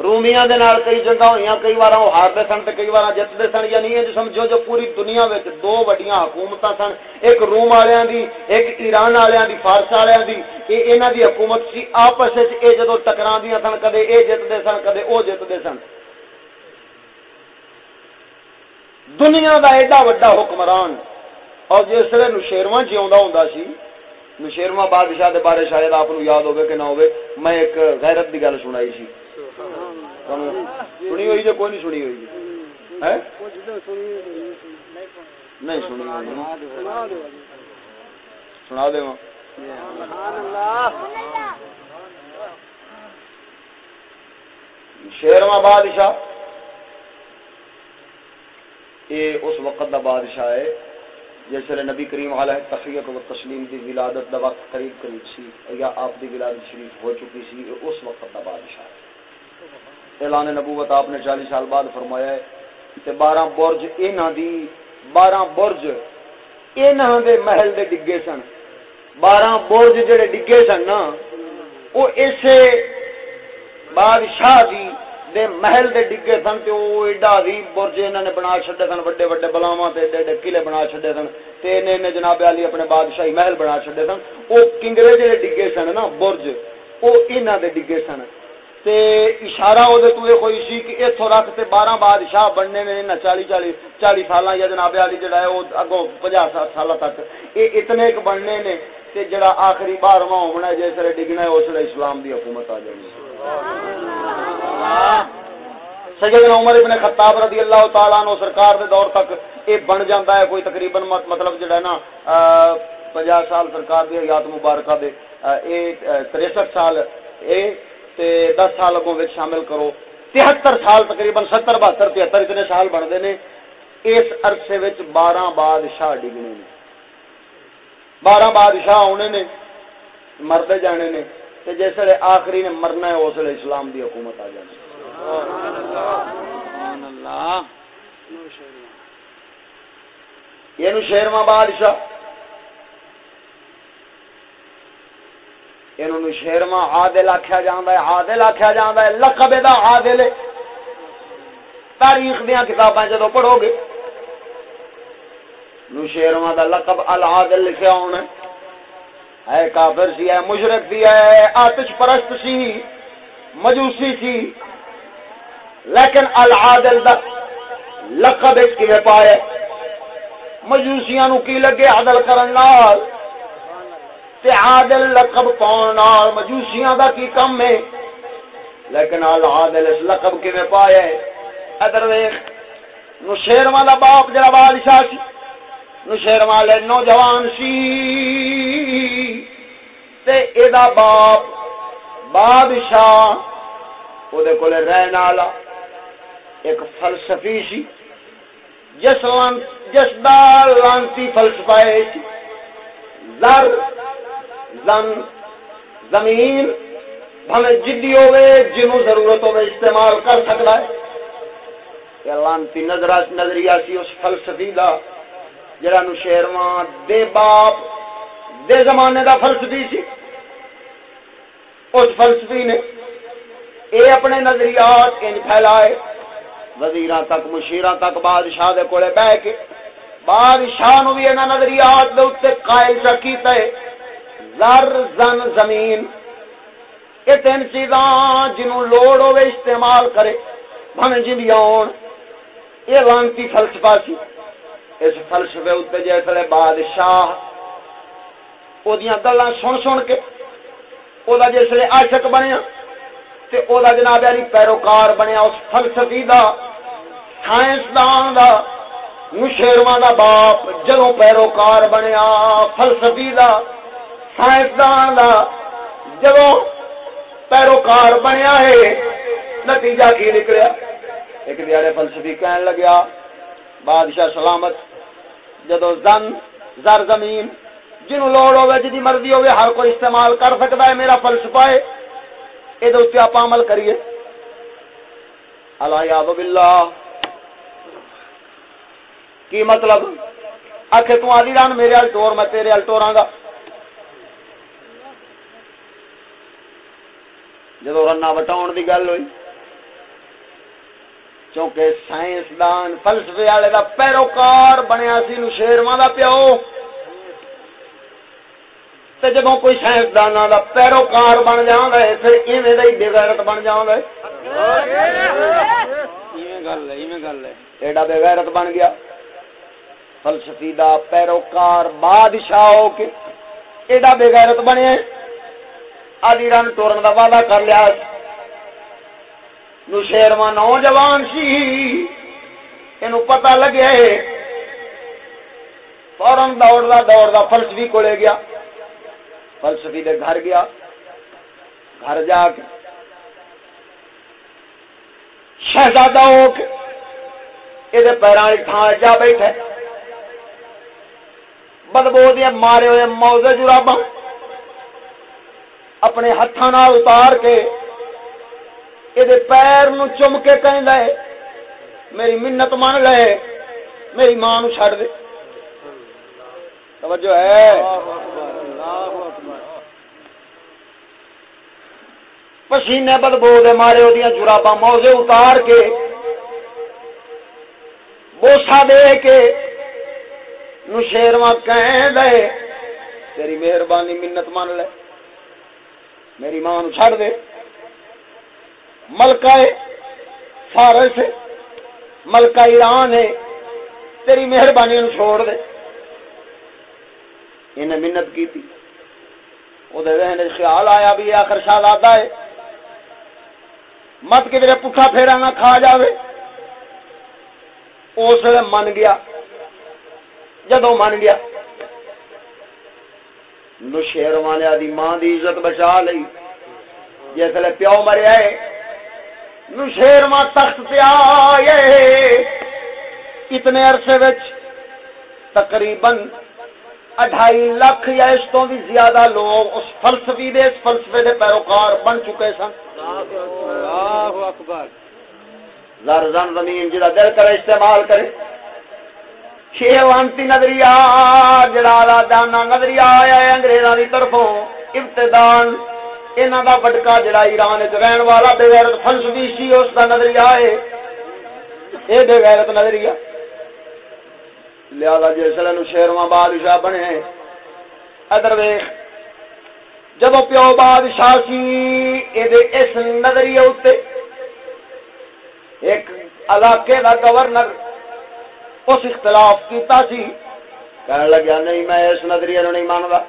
رومیاں دے نال کئی جنگاں ہویاں کئی وار وہ ہارتے سن تے کئی وار جتتے سن۔ یعنی یہ سمجھو جو پوری دنیا وچ دو وڈیاں حکومتاں سن، ایک روم والیاں دی، ایک ایران والیاں دی، فارس والیاں دی۔ اے انہاں دی حکومت سی، آپس وچ اے جدوں ٹکراندیاں سن، کدے اے جتدے سن، کدے او جتدے سن۔ دنیا دا ایڈا وڈا حکمران اور جس ویلے نشیرواں جیوندا ہوندا سی نشیرواں بادشاہ دے بارے شاید آپ نو یاد ہوے کہ نہ ہوے میں ایک غیرت دی گل سنائی سی۔ سنی ہوئی جو کوئی نہیں سنی ہوئی جی۔ نہیں سنی جی۔ سنا دے شیرواں بادشاہ، یہ اس وقت دا بادشاہ ہے۔ جس ویلے نبی کریم علیہ تفریق و تسلیم دی ولادت دا وقت قریب قریب سی، یا آپ دی ولادت شریف ہو چکی سی، اس وقت دا بادشاہ اعلان نبوت آپ نے چالیس سال بعد فرمایا ہے تے بارہ برج انہاں دی، بارہ برج انہاں دے محل دے ڈگے سن۔ بارہ برج جڑے ڈگے سن نا، وہ اسے بادشاہ دی دے محل دے ڈگے سن تے او ایڈا عظیم برج انہاں نے بنا چھڈے سن بڑے بڑے بلاواں تے ایڈے ایڈے قلعے بنا چھڈے سن۔ تے نے نے جناب علی اپنے بادشاہی محل بنا چھڈے سن۔ او کنگرے جڑے ڈگے سن نا برج، او انہاں دے ڈگے سن۔ تے اشارہ او دے تو اے کوئی سی کہ ایتھوں رکھ تے 12 بادشاہ بننے نے نہ 40 40 40 سالاں، یا جناب علی جڑا ہے، او اگوں 50 سال تک۔ اے اتنے ایک بننے نے، تے جڑا آخری 12واں ہونا ہے، جس طرح ڈگنا ہے، اس اسلام دی حکومت آ جائے گی عمر ابن خطاب رضی اللہ تعالیٰ عنہ سرکار دے دور تک یہ بن جاتا ہے، کوئی تقریباً مطلب جڑا ہے نا پنجا سال سرکار دی حیات مبارکہ دے اے تریسٹھ سال اے تے دس سال اگوں شامل کرو۔ تہتر سال، تقریباً ستر، بہتر، تہتر اتنے سال بنتے ہیں اس عرصے وچ بارہ بادشاہ ڈگنے نے۔ بارہ بادشاہ آنے نے، مردے جانے نے۔ تے جس ویلے آخری نے مرنا ہے اس ویلے اسلام دی حکومت آ جانی یہ شیرواں بادشاہ۔ یہ شیرواں عادل آخیا جا ہے عادل آخیا جا ہے لقب دا عادل تاریخ دیا کتاباں جدو پڑھو گے نو شیرواں دا لقب العادل لکھیا ہونا ہے۔ کافر سی، ہے مشرق سی، ہے آتش پرست سی، مجوسی سی۔ لیکن العادل دا لقب کیویں پائے۔ مجوسیاں نو کی لگے عدل کرن نال؟ تے عادل لقب پاؤن نال؟ مجوسیاں دا کی کم ہے؟ لیکن العادل اس لقب کیویں پائے۔ ادھر ویکھ نو شیرواں دا باپ جڑا بادشاہ سی نو شیرواں لے نوجوان سی۔ تے اے باپ بادشاہ او دے کولے رہن والا ایک فلسفی سی، جس لان، جس دا لانتی فلسفہ ہے زر، زن، زمین، بھلے جدی ہوئے جنوں ضرورت ہوئے استعمال کر سکتا ہے۔ یہ لانتی نظر نظریہ سی اس فلسفی دا، جڑا نو شیرواں دے باپ دے زمانے دا فلسفی سی۔ اس فلسفی نے اے اپنے نظریات انج پھیلائے۔ وزیر تک مشیر تک، بادشاہ دے کولے بہ کے بادشاہ نو بھی انہاں نظریات دے اوتے قائل کیتا ہے۔ زر زن زمین، یہ تین چیزاں جنوں لوڑ ہوے استعمال کرے بھن جندیاں ہون یہ لانتی فلسفہ سی۔ اس فلسفے اوتے جیسے بادشاہ او دیاں سن سن کے او دا جسے عاشق بنیا تے او دا جناب علی پیروکار بنیا اس فلسفی دا سائنسدان دا نشیرواں دا باپ جدوں پیروکار بنیا فلسفی دا سائنسدان دا جدوں پیروکار بنیا ہے نتیجہ کی نکلیا ایک دیارے فلسفی کہن لگیا بادشاہ سلامت جدو زن زر زمین جنوں لوڑ ہوے جدی مرضی ہوے ہر کوئی استعمال کر سکتا ہے، میرا فلسفہ ہے یہ اتنے آپ عمل کریے۔ اللہ یاب باللہ۔ کی مطلب؟ آخ تو آدھی ران میرے ہل ٹور، میں تیرے ہل ٹوراں گا۔ جدو رنا وٹاؤ دی گل ہوئی کیونکہ سائنسدان، فلسفے والے دا پیروکار بنیا سی، نو شیرواں دا پیو۔ تے جب کوئی سائنسدان دا پیروکار بن جاندا ہے، پھر ایویں دا ہی بے بن جاندا ہے۔ ایویں گل ہے، ایویں گل ہے۔ ایڈا بے غیرت بن گیا۔ فلسفی دا پیروکار بادشاہ ہو کے ایڈا بے غیرت بنے۔ آدھی رن ٹورن دا وعدہ کر لیا۔ نشیرواں نوجوان سی۔ یہ پتا لگے۔ فورن دوڑتا دوڑتا فلسفی کو لے گیا۔ فلسفی دے گھر گیا، گھر جا کے شہزادہ ہو کے یہ پیروں والی تھان جا بیٹھے۔ بدبو دیا مارے ہوئے موزے جرابا اپنے ہاتھوں اتار کے یہ پیر نو چم کے کہیں لے میری منت من لے، میری ماں نو چھڑ دے۔ توجہ ہے۔ پسینے بدبو دے مارے وہ جرابا موزے اتار کے بوسا دے کے نو شیرواں کہیں دے، تیری مہربانی منت من لے، میری ماں نو چھڑ دے۔ ملکہ فارس ملکہ ایران ہے، تیری مہربانی نو چھوڑ دے۔ انہیں منت کی تھی۔ وہ ذہن خیال آیا بھی آخر سال آتا ہے۔ مت کے پٹھا پھیرا نہ کھا جاوے۔ اس من گیا۔ جدو من گیا۔ نشیروانیا دی ماں دی عزت بچا لی جسے پیو مریا ہے۔ نشیر ماں تخت پہ آئے۔ اتنے عرصے وچ تقریباً اڈھائی لاکھ یا اس تو بھی زیادہ لوگ اس فلسفی دے اس فلسفے دے پیروکار بن چکے سن۔ زر زن زمین جا دل کرے استعمال کرے۔ چھ وانتی نظریہ جڑا دانا نظریہ آیا ہے انگریزاں کی طرفوں۔ ابتدان انہوں دا بٹکا جڑا ایران رہن والا بغیرت فلسفی سی اس کا نظریہ ہے۔ یہ بغیرت نظریہ۔ لہذا جسے نو شیرواں بادشاہ بنے ادھر ویخ جب پیو بادشاہ سی یہ اس نظریے اتنے ایک علاقے کا گورنر اس اختلاف کیتا سی کہنے لگیا، نہیں میں اس نظریے نہیں مانگا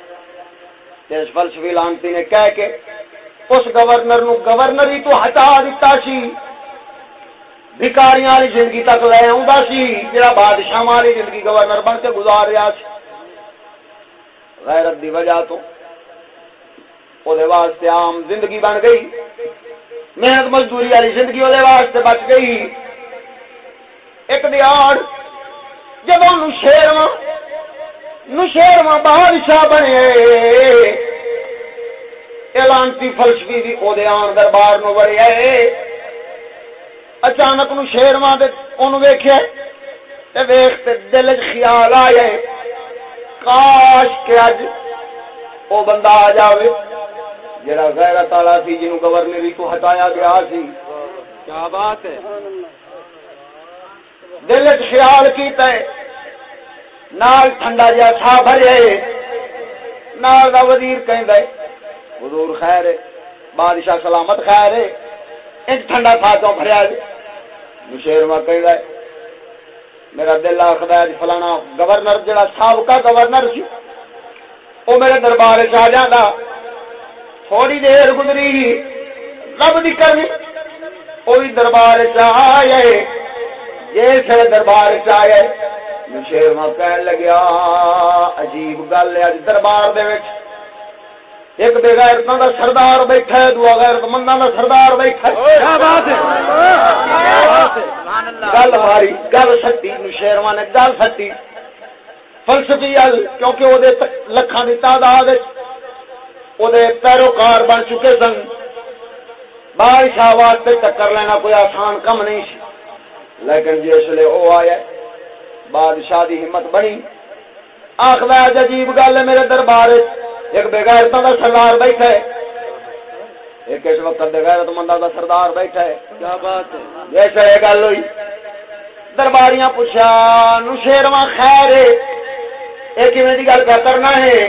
اس فلسفی لانتی نے کہہ کے اس گورنر نو گورنر ہی تو ہٹا دیتا سی۔ بھکاریاں والی زندگی تک لے آ جا جی۔ بادشاہ والی زندگی گورنر بن کے گزار رہا سی غیرت دی وجہ تو واسطے عام زندگی بن گئی۔ محنت مزدوری والی زندگی وہ واسطے بچ گئی۔ ایک دیاڑ جب شیرواں نشیرواں بادشاہ بنے۔ لانتی فلسفی بھی او دے آن دربار نو بڑے اچانک نو شیرواں دے اونوں ویکھیا تے ویکھ تے دل وچ خیال آیا کاش کہ اج او بندہ آ جاوے۔ جڑا غیرت والا سی جنوں گورنری تو ہٹایا گیا سی۔ کیا بات ہے؟ دل وچ خیال کیتا ہے۔ نال ٹھنڈا جا تھا بھرے نال دا وزیر کہندا ہے حضور خیر ہے بادشاہ سلامت خیر ہے۔ ایک ٹھنڈا تھا تو بھریا جی مشیر میں میرا دل آخدا ہے فلانا گورنر جڑا سابقہ گورنر سی، او میرے دربار وچ آ جاندا، تھوڑی دیر گزری، رب دی کرنی او بھی دربار وچ آئے جیسے دربار چاہے شیر ماں کہن لگیا، عجیب گل ہے اج دربار دے وچ۔ ایک بے غیرتاں دا سردار بیٹھا ہے دو غیرت منداں دا سردار بیٹھا ہے۔ کیا بات ہے؟ گل ماری گل سٹی نشیرواں نے گل سٹی۔ فلسفی ال کیونکہ او دے لکھاں دی تعداد دے پیروکار بن چکے سن۔ بادشاہ واسطے ٹکر لینا کوئی آسان کم نہیں سی۔ لیکن جس لیے وہ آیا بادشاہ دی ہمت بنی۔ آخر عجیب گل ہے میرے دربار ایک بغیر کا سردار بیٹھا ہے۔ ایک اس وقت بغیر مندہ کا سردار بیٹھا ہے۔ کیا بات ہے؟ جیسے یہ گل ہوئی۔ درباریاں پوچھا نشیرواں خیر ہے؟ یہ کیویں گل کیا کرنا ہے؟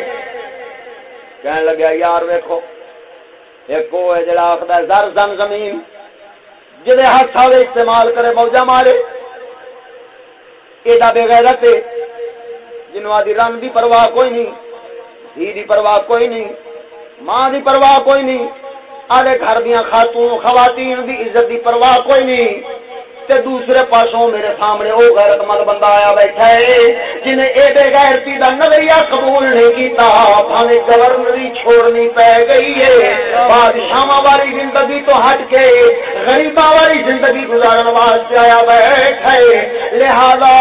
کہنے لگا یار ویکو ایک وہ ہے جڑا آخر زر زم زمین جہے ہاتھ والے استعمال کرے موجہ مارے۔ یہ بے غیرت ہے جنوں آدھی رن دی پرواہ کوئی نہیں۔ دھی دی پرواہ کوئی نہیں، ماں دی پرواہ کوئی نہیں آدھے گھر دیا خاتون، خواتین دی عزت دی پرواہ کوئی نہیں۔ تے دوسرے پاسوں میرے سامنے وہ غیرت مند بندہ آیا بیٹھا ہے، جنہیں اے بے غیرتی دا نظریہ قبول نہیں کیتا، بھاوے گورنری چھوڑنی پہ گئی ہے۔ بادشاہ والی زندگی تو ہٹ کے غریبا والی زندگی گزارن واسطے آیا بیٹھا ہے۔ لہذا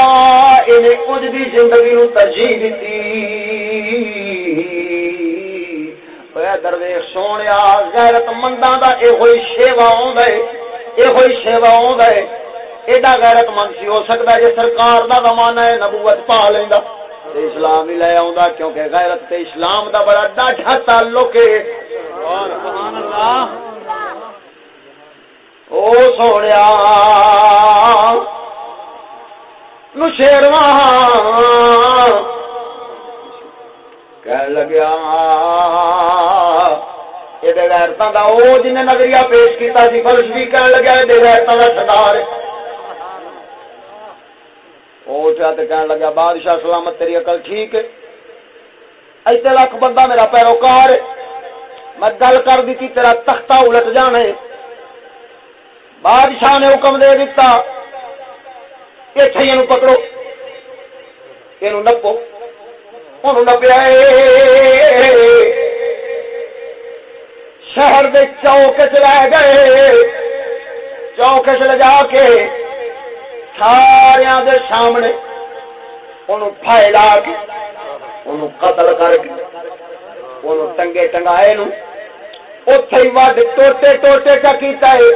انہیں کچھ بھی زندگی نو ترجیح دیتی درویش سونے غیرت منداں دا اے ہوئی شیوا آندا ہے اے ہوئی شیوا آندا ہے ایڈا غیرت مند سی ہو سکتا ہے سرکار دا زمانہ ہے نبوت پا لینا اسلام ہی لے آ کیونکہ غیرت تے اسلام دا بڑا ڈاٹا تعلق ہے او سوڑیا نشیرواں کہہ لگیا یہ غیرتوں کا وہ جن نظریہ پیش کیا فلسفی کہنے لگا یہ غیرتوں کا سردار کہنے لگا بادشاہ سلامت تیری عقل ٹھیک ہے ایسے لاکھ بندہ میرا پیروکار میں گل کر دیتی تیرا تختہ الٹ جانے بادشاہ نے حکم دے دیتا یہ پکڑو یہ نپو ان نپیا شہر دے چوک چ لے گئے۔ چوک چ لے جا کے سارا دے سامنے پھیلا کے قتل کر کے ٹنگے ٹنگائے اتے وڈ ٹوٹے ٹوٹے کا کیتا ہے۔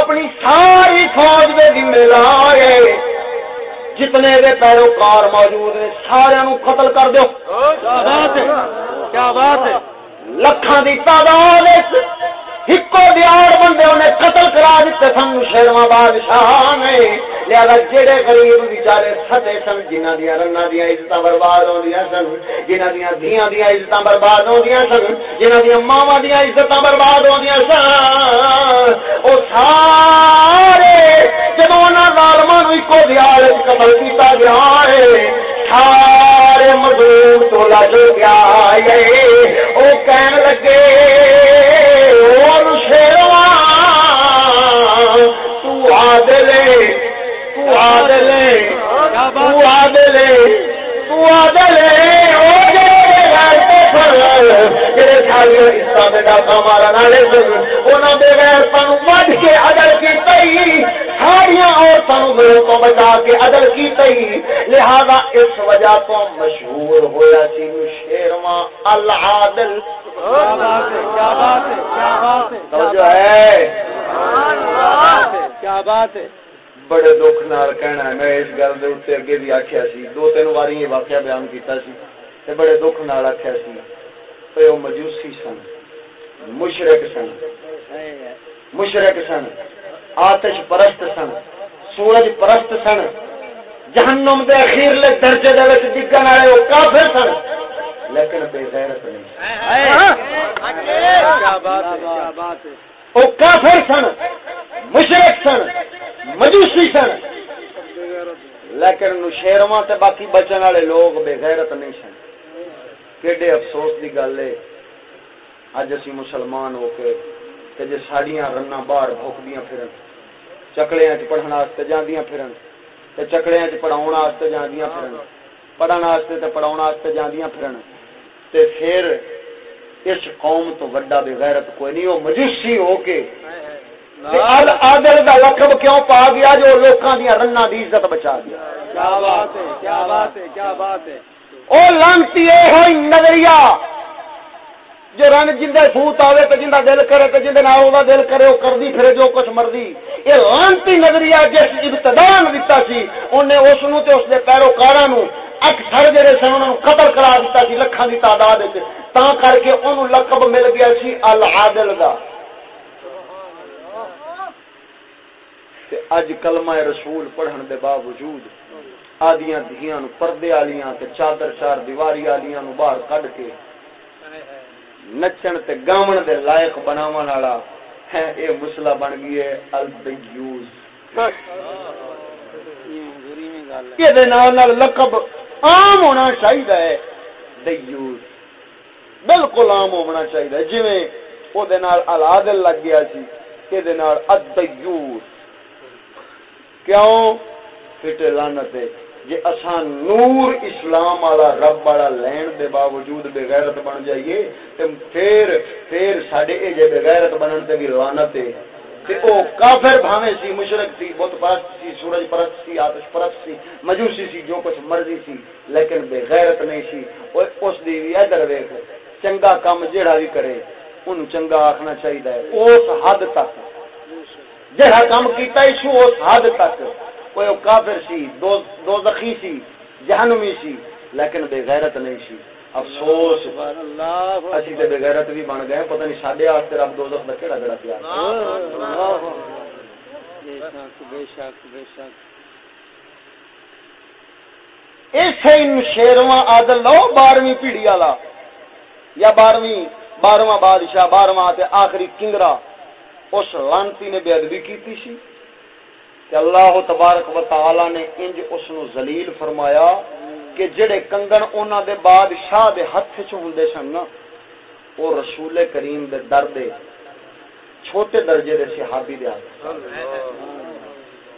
اپنی ساری فوج کے ذمے لائے جتنے دے پیروکار موجود ہیں سارا قتل کر دو کیا بات ہے؟ لکھان کی تعداد ایکو دیار بندے انہیں قتل کرا دیتے سن، شیرواں بادشاہ نے۔ لہذا جڑے غریب بیچارے ستے سن جنہ دیا رنگ دیا عزت برباد ہو سن جنہ دیا دیا دیا عزت برباد ہو سن جنہ دیا ماوا دیا عزت برباد ہو سن۔ وہ سارے جب ظالمان ایکو دیار قتل کیتا گیا ہے۔ سارے مزدور تو لج گیا ہے۔ وہ کہن لگے غلام شیرواں تو عادلے تو عادلے تو عادلے تو عادلے لہذا اس وجہ تو مشہور ہوا سی شیرواں العادل کیا بات ہے؟ بڑے دکھ نال کہنا ہے، میں اس گل دے اگے بھی آکھیا سی دو تین واری یہ واقعہ بیان کیتا سی۔ تے بڑے دکھ نال آکھیا سی۔ تے او مجوسی سن، مشرک سن مشرک سن، آتش پرست سن، سورج پرست سن، جہنم دے اخیر لے درجے دے وچ ڈگن والے او کافر سن۔ لیکن بے غیرت نہیں۔ کیا بات ہے کیا بات ہے او کافر سن، مشرک سن، مجوسی سن۔ لیکن نشیرواں تے باقی بچن والے لوگ بے غیرت نہیں سن۔ کیڈے افسوس دی گل ہے۔ اج اسی مسلمان ہو کے کہ جے ساڈیاں رنا باہر بھوکدیاں پھرن چکڑیاں چ پڑھن واسطے جاندیاں پھرن، تے چکڑیاں چ پڑھاون واسطے جاندیاں پھرن، پڑھن واسطے تے پڑھاون واسطے جاندیاں پھرن۔ تے پھر اس قوم تو وڈا بے غیرت کوئی نہیں، وہ مجوسی ہو کے آدر دا لقب کیوں پا گیا جو لوکاں دیا رنگا دی عزت بچا گیا؟ کیا بات ہے، کیا بات ہے، کیا بات ہے۔ او لانتی اے ہوئی نظریہ۔ جو رن جن فوت آوے تو جن دل کرے تو جن نال دل کرے وہ کردی پھرے جو کچھ مرضی یہ لانتی نظریہ جس ابتدان دیتا سی انہیں اس نو تے اس دے پیروکاراں نو اکثر جڑے سن انہاں نو قتل کرا دیتا سی، لکھاں دی تعداد وچ۔ تا کر کے اونوں لقب مل گیا سی العادل دا۔ تے اج کلمہ رسول پڑھن دے باوجود آدیاں دھیاں نو پردے والیاں تے چادر چار دیواری والیاں نو باہر کڈ کے نچن تے گاون دے لائق بناون والا ہے اے مسئلہ بن گئی ہے الدیوس یہ دے نال نال لقب عام ہونا چاہیے دیوس بالکل عام ہونا چاہیے جویں او دے نال العادل لگ گیا سی کہ دے نال الدیوس کیوں؟ فٹے لعنت ہے۔ جی اسان نور اسلام والا رب والا لین دے باوجود بے غیرت بن جائیے تے پھر پھر ساڈے اے جے بے غیرت بنن تے بھی لعنت ہے۔ تے او کافر بھاوے سی مشرک سی، بت پرست سی، سورج پرست سی، آتش پرست سی، مجوسی سی، جو کچھ مرضی سی، لیکن بے غیرت نہیں سی۔ او اس دی وی ادھر ویکھ، چنگا کام جیڑا بھی کرے، ان چنگا آکھنا چاہیے اس حد تک جہاں کام کیتا ایشو اس حد تک۔ کوئی کافر سی دو دو زخی سی جہنمی سی لیکن بے غیرت نہیں سی۔ افسوس۔ اسی تے بے غیرت بھی بن گئے پتہ نہیں ساڈے واسطے رب دو زخ دا کیڑا گڑا پیا اسے ان شیرواں عادل لو بارہویں پیڑھی والا۔ یا بارہویں بارہواں بادشاہ بارہواں تے آخری کنگرا اس لانتی نے بے ادبی کی سی۔ کہ اللہ تبارک و تعالی نے انج اس نو ذلیل فرمایا کہ جڑے کنگن انہاں دے بادشاہ دے ہتھ چ ہوندے سن نا او رسول کریم دے در دے، چھوٹے درجے دے صحابی دے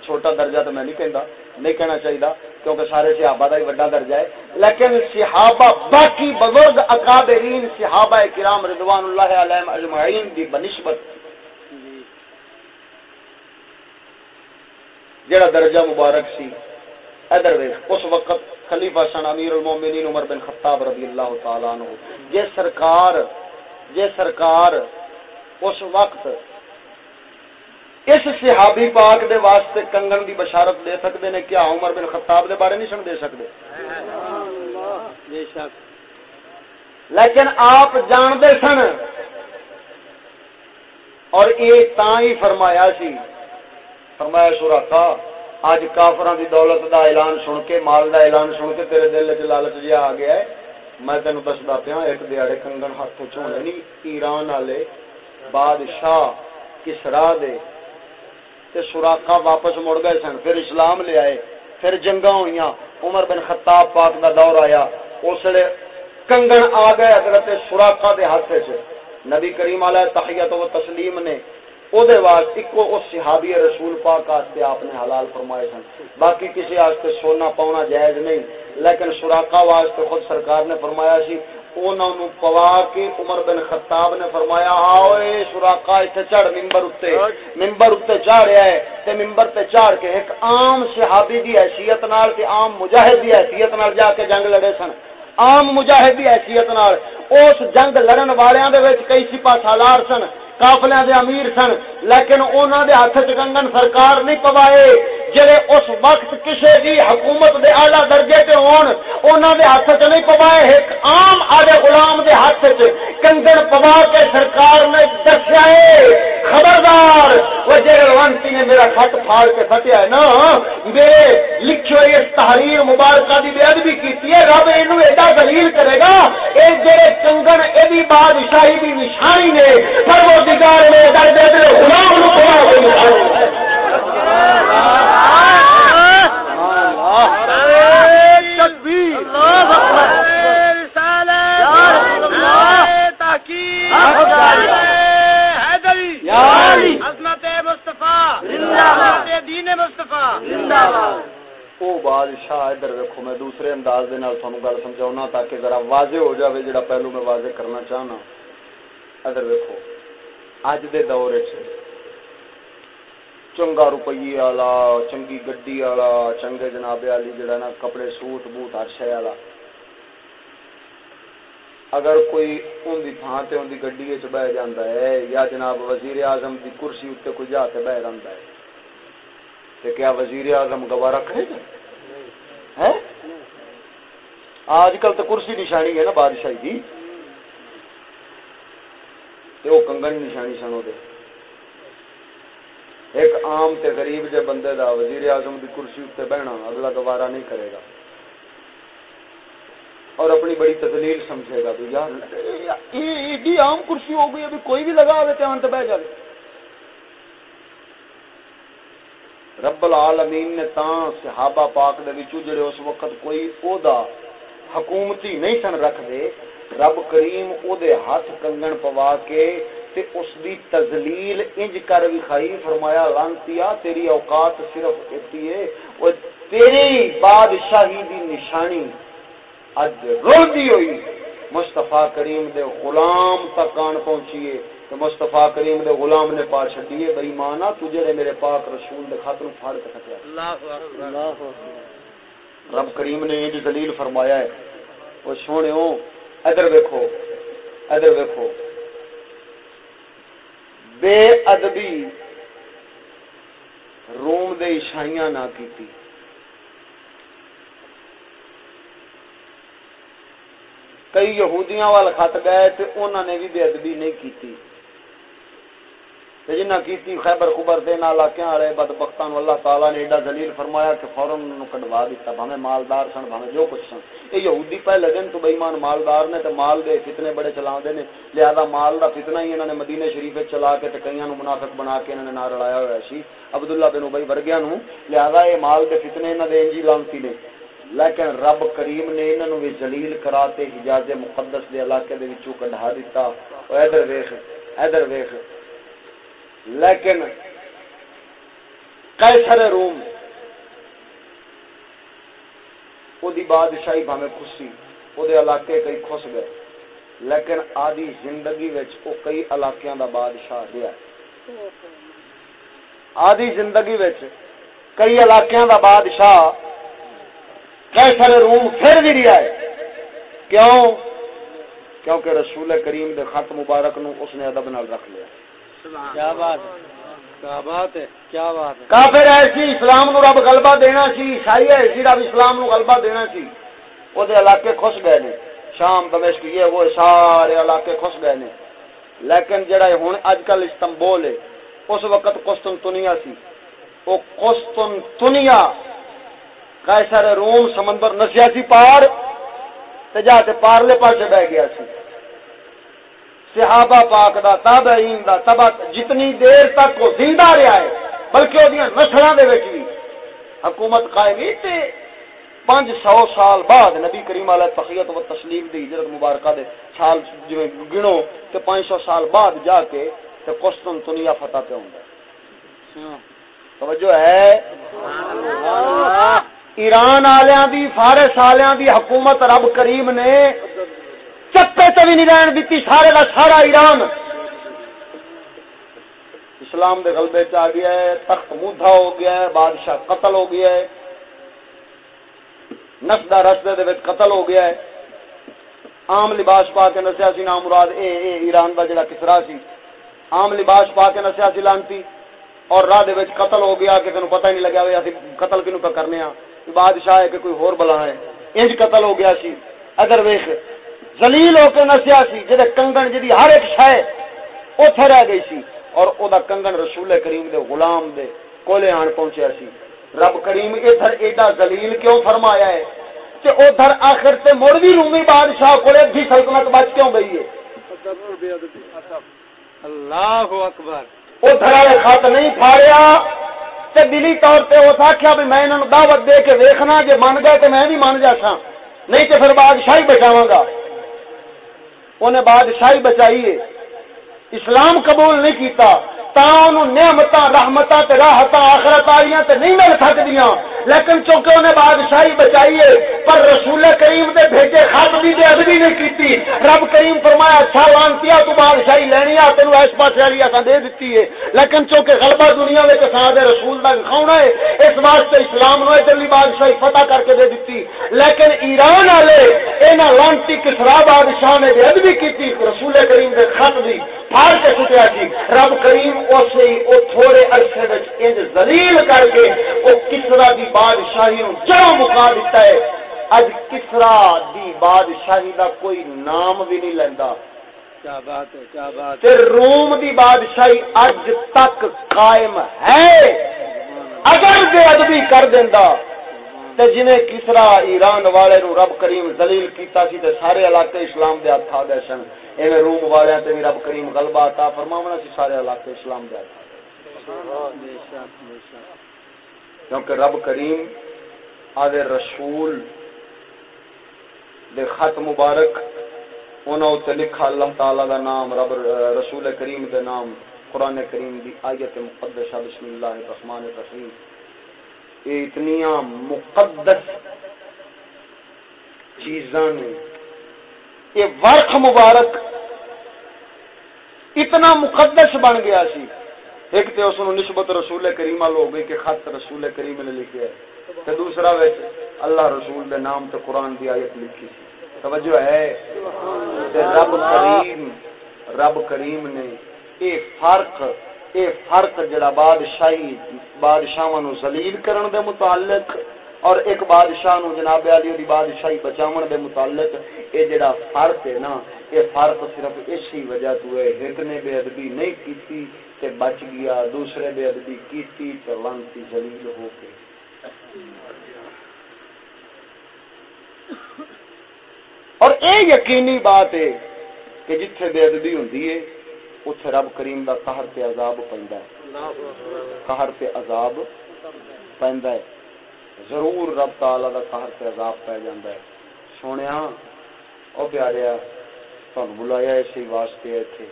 چھوٹا درجہ تو میں نہیں کہندا نہیں کہنا چاہیے کیونکہ سارے صحابہ دا ہی بڑا درجہ ہے۔ لیکن صحابہ باقی بزرگ اکابرین، صحابہ کرام رضوان اللہ علیہم اجمعین دی بنسبت جڑا درجہ مبارک سی۔ ادھر اس وقت خلیفہ سن امیر المومنین عمر بن خطاب رضی اللہ تعالی عنہ۔ جے سرکار جے سرکار اس وقت اس صحابی پاک دے واسطے کنگن دی بشارت دے سکتے نے، کیا عمر بن خطاب دے بارے نہیں سن دے سکتے لیکن آپ جانتے سن، اور یہ تا ہی فرمایا سی فرمایا سورا اج کافران دی دولت دا اعلان سن کے، مال دا اعلان سن کے، تیرے دل وچ لالچ جیا آ گیا ہے، میں تینوں دسدا پیا، ایک دیہڑے کنگن ہاتھ چونے نہیں ایران والے بادشاہ کسرا دے، تے سوراخا واپس مڑ گئے سن، پھر اسلام لے آئے، پھر جنگا ہوئی عمر بن خطاب پاک دا دور آیا، اس لیے کنگن آ گئے حضرت سوراخا دے ہاتھ چ نبی کریم علیہ تحیت و تسلیم نے صحابی رسول پاک آستے آپ نے حلال فرمائے سن باقی کسی آستے سونا پاؤنا جائز نہیں لیکن سوراخا واسطے خود سرکار نے فرمایا سی انہوں پوا کے عمر بن خطاب نے فرمایا آؤ سوراخا اتنے چڑھ ممبر اتنے ممبر اتنے چاہ ہے تے ممبر تے چاڑ کے ایک عام صحابی دی حیثیت نال تے عام مجاہد دی حیثیت نال جا کے جنگ لڑے سن عام مجاہد دی حیثیت نال اس جنگ لڑن والیاں دے وچ کئی سپاہ سالار سن کافلے دے امیر سن، لیکن انہوں دے ہاتھ کنگن سرکار نہیں پوائے۔ جڑے اس وقت کسی بھی حکومت دے آلہ درجے تے ہون انہوں دے ہاتھ چ نہیں پوائے۔ ایک عام آدھے غلام دے ہاتھ چ کنگن پوا کے سرکار نے دسیا ہے۔ خبردار، وہ جی روانسی نے میرا خط پھاڑ کے فتیا ہے نا، میرے لکھو اس تحریر مبارکہ دی بے ادبی کی ہے، رب یہ ایڈا دلیل کرے گا۔ یہ جڑے کنگن یہ بادشاہی کی نشانی نے، پر وہ پروردگار نے درجے دے غلام نو وہ بادشاہ، ادھر میں دوسرے انداز دے نال تھانوں گل سمجھاؤنا تاکہ ذرا واضح ہو جاوے جڑا پہلو میں واضح کرنا چاہنا۔ ادھر ویکو اج دے دور چنگا روپیے والا چنگی گڈی والا چنگے جناب والی جڑا نا کپڑے سوٹ بوٹ ہر شے والا اگر کوئی ان دی تھان تے ان دی گڈی وچ بیٹھ جاندا ہے یا جناب وزیر اعظم دی کرسی تے کوئی جا کے بیٹھ رہندا ہے کہ کیا وزیر اعظم گوارا کرے گا ہے آج کل تو کرسی نشانی ہے نا بادشاہی دی کی وہ کنگن نشانی سنو دے۔ ایک عام تے غریب جے بندے دا وزیر اعظم دی کرسی اتنے بہنا، اگلا گوارا نہیں کرے گا۔ اور اپنی بڑی تدلیل سمجھے گا۔ تو یار ایڈی عام کرسی ہو گئی ابھی کوئی بھی لگا دے تو بہ جائے۔ رب العالمین نے تاں صحابہ پاک دے وچوں جڑے اس وقت کوئی عہدہ حکومتی نہیں سن رکھ دے رب کریم او دے ہاتھ کنگن پوا کے تے اس دی تذلیل انج کر بھی خائی فرمایا لانتیا تیری اوقات صرف اتی ہے او تیری بادشاہی دی نشانی اج رو دی ہوئی مصطفیٰ کریم دے غلام تک آن پہنچیے تو مصطفیٰ کریم دے غلام نے پا چھڈیے بے ایمانا تو جڑے میرے پاک رسول دے نو پھاڑ کے تھکیا اللہ رب کریم نے یہ ذلیل فرمایا ہے۔ او سونےو ادھر دیکھو ادھر دیکھو بے ادبی روم دے عیسائیاں نہ کیتی۔ کئی یہودیاں وال خط گئے تے انہوں نے بھی بے ادبی نہیں کیتی۔ جنہ کیتی خیبر خبر دے نال علاقیاں والے بدبختاں نو اللہ تعالی نے ایڈا ذلیل فرمایا کہ فورن نو کڈوا دیتا، بھاویں مالدار سن، بھاویں جو کچھ سن۔ اے یہودی پہلے دن تو بے ایمان مالدار نے تے مال دے فتنے بڑے چلاوندے نے۔ لہذا مال دا فتنہ ہی انہاں نے مدینے شریف وچ چلا کے تے کئیاں نو منافق بنا کے انہاں نے نہ رلایا ہوا سی۔ عبداللہ بن ابی ورگیاں نو۔ لہذا اے مال دے فتنے انہاں دے انجی لانتی نے۔ لیکن رب کریم نے انہاں نو بھی ذلیل کرا تے حجاز مقدس دے علاقے دے وچوں کڈھا دیتا۔ او ادھر ویکھ ادھر ویکھ۔ لیکن کیسر روم وہ بادشاہی بھاوے خوشی وہ علاقے کئی خس گئے۔ لیکن آدھی زندگی وہ کئی علاقوں دا بادشاہ دیا آدھی زندگی وچ کئی علاقوں دا بادشاہ کیسر روم پھر بھی رہا ہے کیوں؟ کیونکہ رسول کریم دے خط مبارک نو اس نے ادب نال رکھ لیا۔ کیا بات کیا بات ہے؟ کیا بات ہے؟ کافر ایسی جی، اسلام نو رب غلبہ دینا سی عیسائی ایسی رب اسلام نو غلبہ دینا جی۔ سی وہ علاقے خوش گئے نے۔ شام دمشق یہ وہ سارے علاقے خوش گئے نے۔ لیکن جڑا ہوں اج کل استنبول ہے، اس وقت قسطنطنیہ سی۔ وہ قسطنطنیہ، قیصر روم سمندر نسیا سی پار تے جا کے پارلے پاسے بہ گیا سی۔ صحابہ پاک دا، تابعین دا تبع جتنی دیر تک وہ زندہ رہا ہے، بلکہ وہ نسلوں دے وچ بھی۔ حکومت قائم تے پانچ سو سال بعد نبی کریم علیہ تخیت و تسلیم دی ہجرت مبارکہ دے سال جو گنو کہ پانچ سو سال بعد جا کے تے قسطن قسطنطنیہ فتح پہ ہوندا ہے۔ توجہ ہے؟ ایران والوں دی، فارس والوں دی حکومت رب کریم نے چپے تو بھی نہیں رہن دیتی، سارے کا سارا ایران۔ اسلام دے غلبے چ آ گیا ہے، تخت مودا ہو گیا ہے، بادشاہ قتل ہو گیا ہے۔ نسدا رستے دے وچ قتل ہو گیا ہے۔ عام لباس پا کے نسیا سی، نام مراد اے اے ایران دا جڑا کسرا سی۔ عام لباس پا کے نسیا سی لانتی۔ اور راہ دے وچ قتل ہو گیا کہ تینوں پتہ ہی نہیں لگیا ہویا سی قتل کینوں پہ کرنے ہاں بادشاہ ہے کہ کوئی ہور بلا ہے۔ انج قتل ہو گیا سی۔ اگر ویکھ۔ زلیل ہو کے نسیا سی جی کنگن جی ہر ایک شہ اتے رہ گئی سی۔ اور او دا کنگن رسول کریم دے غلام دے کولے آن پہنچیا سی۔ رب کریم ادھر ایڈا زلیل کیوں فرمایا ہے کہ ادھر آخر تے مڑ بھی رومی بادشاہ کولے بھی سلطنت بچ کیوں گئی ہے؟ اللہ اکبر۔ ادھر والے خط نہیں پھاڑیا تے دلی طور پہ اس آخیا بھی میں انہوں دعوت دے کے ویکھنا جے من گئے تو میں بھی من جا نہیں تو پھر بادشاہ ہی بچاواں گا۔ انہیں بادشاہی بچائیے۔ اسلام قبول نہیں کیتا۔ نعمت رحمت راحت آخرت والی نہیں مل سکتی لیکن چونکہ انہیں بادشاہی بچائی ہے، پر رسول کریم دے بھیجے خط بھی دے ادبی نہیں کیتی۔ رب کریم فرمایا اچھا لانتی تو بادشاہی لینی آ تین اس پاس والی اصا دے دیتی ہے۔ لیکن چونکہ غلبہ دنیا میں کسان رسول کا دکھاؤنا ہے، اس واسطے اسلام نو ادھر بادشاہی فتح کر کے دے دیتی لیکن ایران والے یہاں لانتی کسرا بادشاہ نے بے ادبی کی رسول کریم دے خط بھی پھاڑ کے سٹیا سی رب کریم او تھوڑے عرصے انج ذلیل کر کے وہ کسرا دی بادشاہی نو جڑوں مکا دیتا ہے۔ اج کسرا دی بادشاہی دا کوئی نام بھی نہیں لیندا۔ کیا بات ہے کیا بات ہے۔ روم دی بادشاہی اج تک قائم ہے۔ اگر بے ادبی کر دیندا تے جنہیں کسرا ایران والے نو رب کریم ذلیل کیتا سی تے سارے علاقے اسلام دے ہاتھ آ گئے سن۔ ایویں روم والے تے بھی رب کریم غلبہ عطا فرماونا سی، سارے علاقے اسلام دے کیونکہ رب کریم آدھے رسول دے خط مبارک انہوں تے لکھا اللہ تعالی دا نام، رب، رسول کریم دے نام، قرآن کریم دی آیت مقدسہ، بسم اللہ الرحمن الرحیم۔ یہ اتنی مقدس چیزاں نے یہ ورخ مبارک اتنا مقدس بن گیا سی۔ ایک تو اس نسبت رسول کریم ہو گئی کہ خط رسول کریم نے لکھے ہے۔ تو دوسرا ویچ اللہ رسول دے نام تو قرآن دی آیت لکھی سی۔ توجہ ہے۔ تے رب کریم رب کریم نے اے فرق اے فرق جڑا بادشاہی بادشاہاں نو ذلیل کرن دے متعلق اور ایک بادشاہ نو جناب علی دی بادشاہی بچاون دے متعلق، اے جڑا فرق ہے نا، اے فرق صرف اسی وجہ تو ہے ایک نے بے ادبی نہیں کیتی تے بچ گیا، دوسرے بے ادبی کیتی تے لانتی ذلیل ہو کے اور اے یقینی بات ہے کہ جتھے بے ادبی ہوندی ہے اوتھے رب کریم دا قہر تے عذاب پیندا ہے۔ قہر تے عذاب پیندا ہے۔ ضرور رب تعالی دا قہر تے عذاب پہ جاندا ہے۔ سونیا، او پیاریا تھانو بلایا اسی واسطے ایتھے۔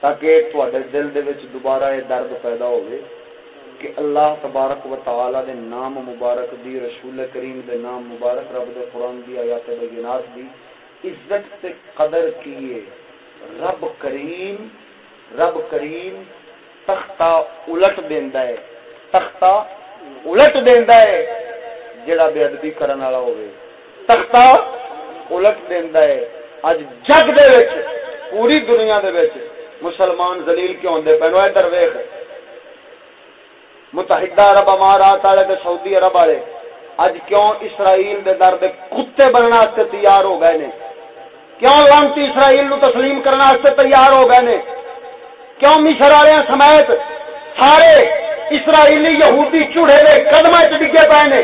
تاکہ تواڈے دل دے وچ دوبارہ یہ درد پیدا ہوے کہ اللہ تبارک و تعالی دے نام مبارک دی، رسول کریم دے نام مبارک، رب دے قرآن دی، آیات بینات دی، عزت تے قدر کیے۔ رب کریم رب کریم تختہ الٹ دیندا ہے۔ تختہ الٹ دینا ہے جڑا بے ادبی کرنے والا ہوئے تختہ الٹ دینا ہے اج جگ دے وچ پوری دنیا دے وچ مسلمان ذلیل کیوں ہوندے پے نو ادھر ویکھ متحدہ عرب امارات والے تے سعودی عرب والے اج کیوں اسرائیل دے در دے کتے بننا واسطے تیار ہو گئے نے کیوں لانتی اسرائیل نو تسلیم کرنے واسطے تیار ہو گئے نے کیوں مصر والے سمیت سارے اسرائیلی یہودی چوڑے دے قدم ڈگے پے نے۔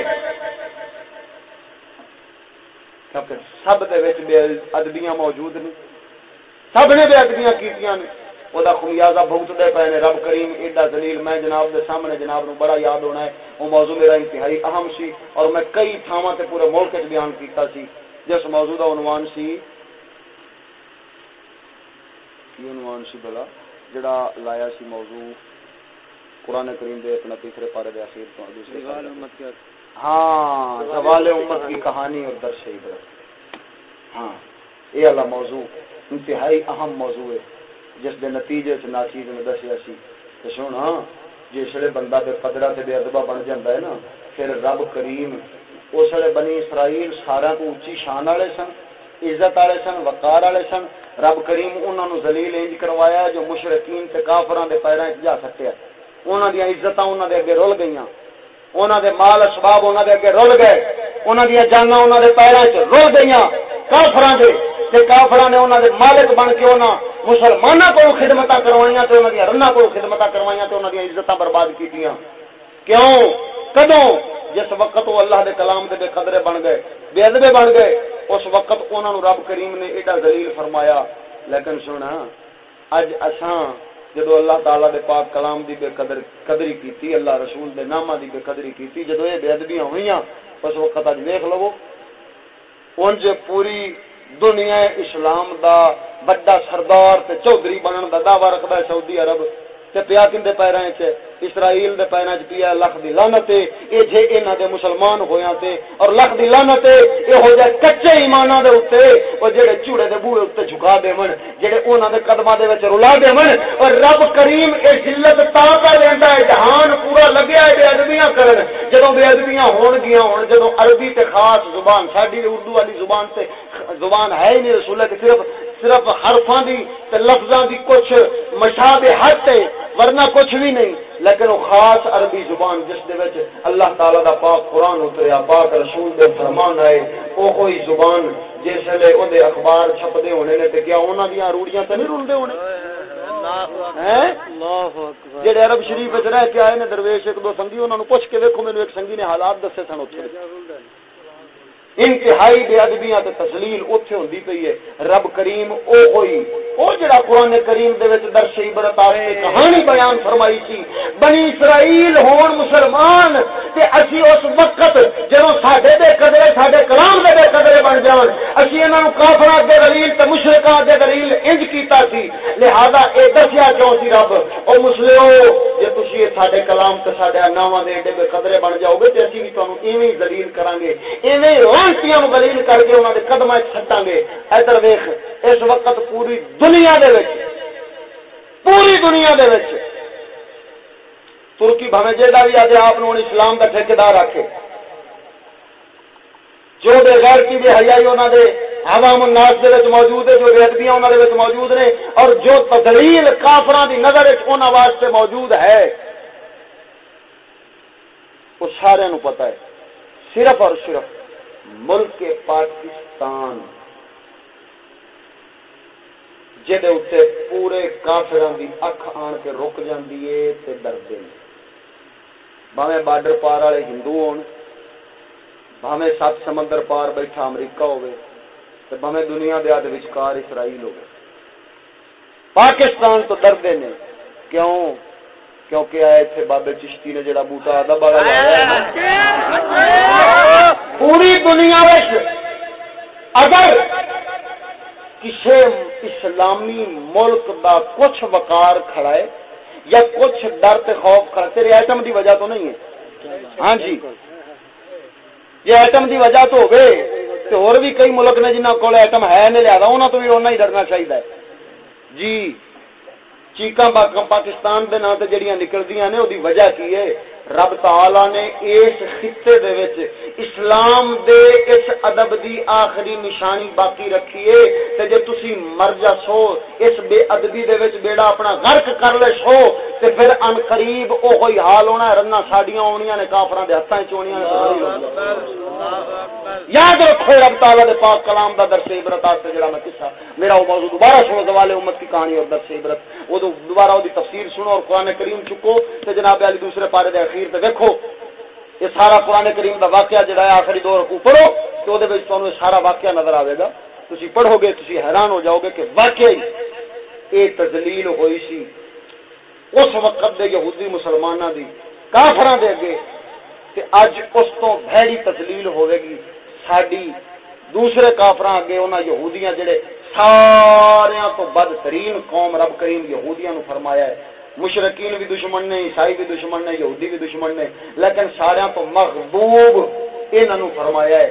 کیونکہ سب دے ادبیاں موجود نے۔ سب نے بے ادبیاں کیتیاں نے۔ وہ خمیازہ بھگتتے پے نے۔ رب کریم ایڈا دلیل میں جناب دے سامنے جناب نو بڑا یاد ہونا ہے۔ وہ موضوع میرا انتہائی اہم سی اور میں کئی تھاواں تے پورے ملک وچ بیان کیتا سی۔ جس موضوع دا عنوان سی کی عنوان سی بلا جڑا لایا سی موضوع قرآن کریم دے اپنا تیسرے پارے دے اخیر تو دوسرے ہاں زوال امت کی کہانی اور درش عبرت ہاں یہ اللہ موضوع انتہائی اہم موضوع ہے۔ جس دے نتیجے سے ناچیز میں دسیا سی۔ تو سن ہاں جسے بندہ بے قدرہ تے بے ادبہ بن جاتا ہے نا پھر رب کریم اس ویلے بنی اسرائیل سارا کو اچھی شان والے سن عزت والے سن وقار والے سن۔ رب کریم انہوں نے زلیل انج کروایا جو مشرقین تے کافراں دے پیراں جا سکیا انہوں دیا عزت انہوں دے اگے رول گئی انہوں دے مال اسباب انہوں دے اگے رول گئے۔ انہوں دیا جانا انہوں دے پیروں چ رول گئی کافران دے۔ تے کافران نے انہوں دے مالک بن کے انہوں مسلمانوں کو خدمت کروائیاں تے انہوں دیا رنا کو خدمت کروائیاں تے انہوں دیا عزت برباد کی کیوں؟ کدوں؟ جس وقت وہ اللہ دے کلام دے بے قدرے بن گئے، بے ادبے بن گئے، اس وقت انہوں رب کریم نے ایڈا دلیل فرمایا۔ لیکن سنا اج اساں جدو اللہ تعالی دے پاک کلام دی بے قدر قدری کیتی، اللہ رسول دے نامہ دی بے قدری کیتی، جدو یہ بے ادبیاں ہوئیاں، پس وقت اج ویکھ لو۔ انج پوری دنیا اسلام دا بڑا سردار تے چوہدری بنن دا دعوی رکھدا ہے سعودی عرب، تے پیا کندے پیراں وچ۔ اسرائیل دے پیراں وچ پیا لکھ دی لعنت اے جے انہاں دے مسلمان ہویاں تے اور لکھ دی لعنت اے ہو جائے کچے ایماناں دے اوتے او جڑے چوڑے دے بوئے اوتے جھکا دیون جڑے انہاں دے قدماں دے وچ رلا دیون اور رب کریم اے ذلت تا کر لیندا ہے، جہان پورا لگیا ہے بے ادبیاں کرن۔ جدوں بے ادبیاں ہون گیاں ہون، جدوں عربی تے خاص زبان، ساڈی اردو والی زبان تے زبان ہے ہی نہیں رسول اللہ، صرف صرف حرفاں دی تے لفظاں دی کچھ مشابہت ہے، ورنہ کچھ بھی نہیں۔ لیکن وہ خاص عربی زبان جس دے وچ اللہ تعالی دا پاک قرآن اتریا پاک رسول دے فرمان آئے او کوئی زبان جس لے او دے اخبار چھپدے ہونے نے تے کیا انہاں دیاں روڑیاں تے نہیں رلدے ہونے؟ جڑے عرب شریف وچ رہ کے آئے نے درویش، ایک دو سنگھی انہاں نو پوچھ کے ویکھو، مینوں ایک سنگھی نے حالات دسے سن اوتھے۔ انتہائی بے ادبیاں تے تسلیل اوتھے ہوندی پئی ہے۔ رب کریم او ہوئی، او جڑا قران کریم دے وچ درس عبرت واسطے کہانی بیان فرمائی سی۔ بنی اسرائیل ہون مسلمان، تے اسی اس وقت جدوں ساڈے دے قدرے، ساڈے کلام دے بے قدرے بن جان۔ اسی انہاں نو کافراں دے دلیل تے مشرکاں دے دلیل انج کیتا سی۔ لہذا اے دسیا کیوں سی رب؟ او مسلمو، جے تسی ساڈے کلام تے ساڈے ناماں دے بے قدرے بن جاؤ گے، تے اسی وی تانوں ایویں ذلیل کران گے ایویں لانتیاں نو کر کے انہاں دے قدماں وچ سٹاں گے۔ ادھر ویکھ، اس وقت پوری دنیا دے وچ، پوری دنیا دے وچ۔ ترکی بھاوے جیڑا بھی آج آپ اسلام کا ٹھیکیدار رکھے جو بے غیر کی بے حیائی انہوں نے عوام الناس دے وچ موجود ہے، جو ریتبیاں انہوں دے وچ موجود نے، اور جو تدلیل کافراں دی نظر وچ انہاں واسطے موجود ہے۔ وہ سارے نو پتہ ہے، صرف اور صرف ملک پاکستان جہد اتنے پورے کافران دی اکھ آن کے رک جاندی ہے تے ڈردے بھاویں بارڈر پار والے ہندو ہون، بھاویں سات سمندر پار بیٹھا امریکہ ہوگی تے بھاویں دنیا دے آدھ وچکار اسرائیل ہوگی پاکستان تو ڈردے نے کیوں؟ کیونکہ آئے تھے بابے چشتی نے جڑا بوٹا آدھا پوری دنیا اگر کسی اسلامی ملک دا کچھ وقار کھڑا ہے یا کچھ ڈر تے خوف کھڑا تیرے ایٹم دی وجہ تو نہیں ہے۔ ہاں جی۔ یہ ایٹم دی وجہ تو ہوگی تو اور بھی کئی ملک نے جنہوں کو ایٹم ہے نہیں لیا تو بھی اُنہ ہی ڈرنا چاہیے جی۔ چیقاں پاکستان دے نام تے جڑیاں نکلدیاں نے اودی وجہ کی ہے؟ رب تعالی نے اس خطے دے وچ اسلام دے اس ادب دی آخری نشانی باقی رکھی ہے۔ تے جے تسی مر جا سو اس بے ادبی دے وچ بیڑا اپنا غرق کر لے سو، تے پھر ان قریب او کوئی حال ہونا ہے رنا ساڈیاں اونیاں نے، کافراں دے ہتھاں وچ اونیاں نے یاد رکھو رب تعالی دے پاک کلام دا درس عبرت واسطے جڑا میں قصہ، میرا وہ موضوع دوبارہ سنو، زوال امت کی کہانی اور درس عبرت۔ وہ دوبارہ وہ تفسیر سنو اور قرآن کریم چکو۔ تے جناب علی دوسرے پارے دے اخیر تے دیکھو یہ سارا قرآن کریم دا واقعہ جڑا ہے آخری دو رکو پڑھو تو دے وچ تانوں سارا واقعہ نظر آوے گا۔ تسی پڑھو گے، تسی حیران ہو جاؤ گے کہ واقعی اے تذلیل ہوئی سی۔ اس وقت دے یہودی مسلماناں دی کافراں دے اگے تے اج اس تو بھڑی تذلیل ہوے گی۔ ساڈی دوسرے کافراں اگے انہاں یہودیاں جڑے سارے تو بدترین قوم رب کریم یہودیاں نو فرمایا ہے۔ مشرقین بھی دشمن نے عیسائی بھی دشمن نے یہودی بھی دشمن نے لیکن سارا تو محبوب انہوں فرمایا ہے۔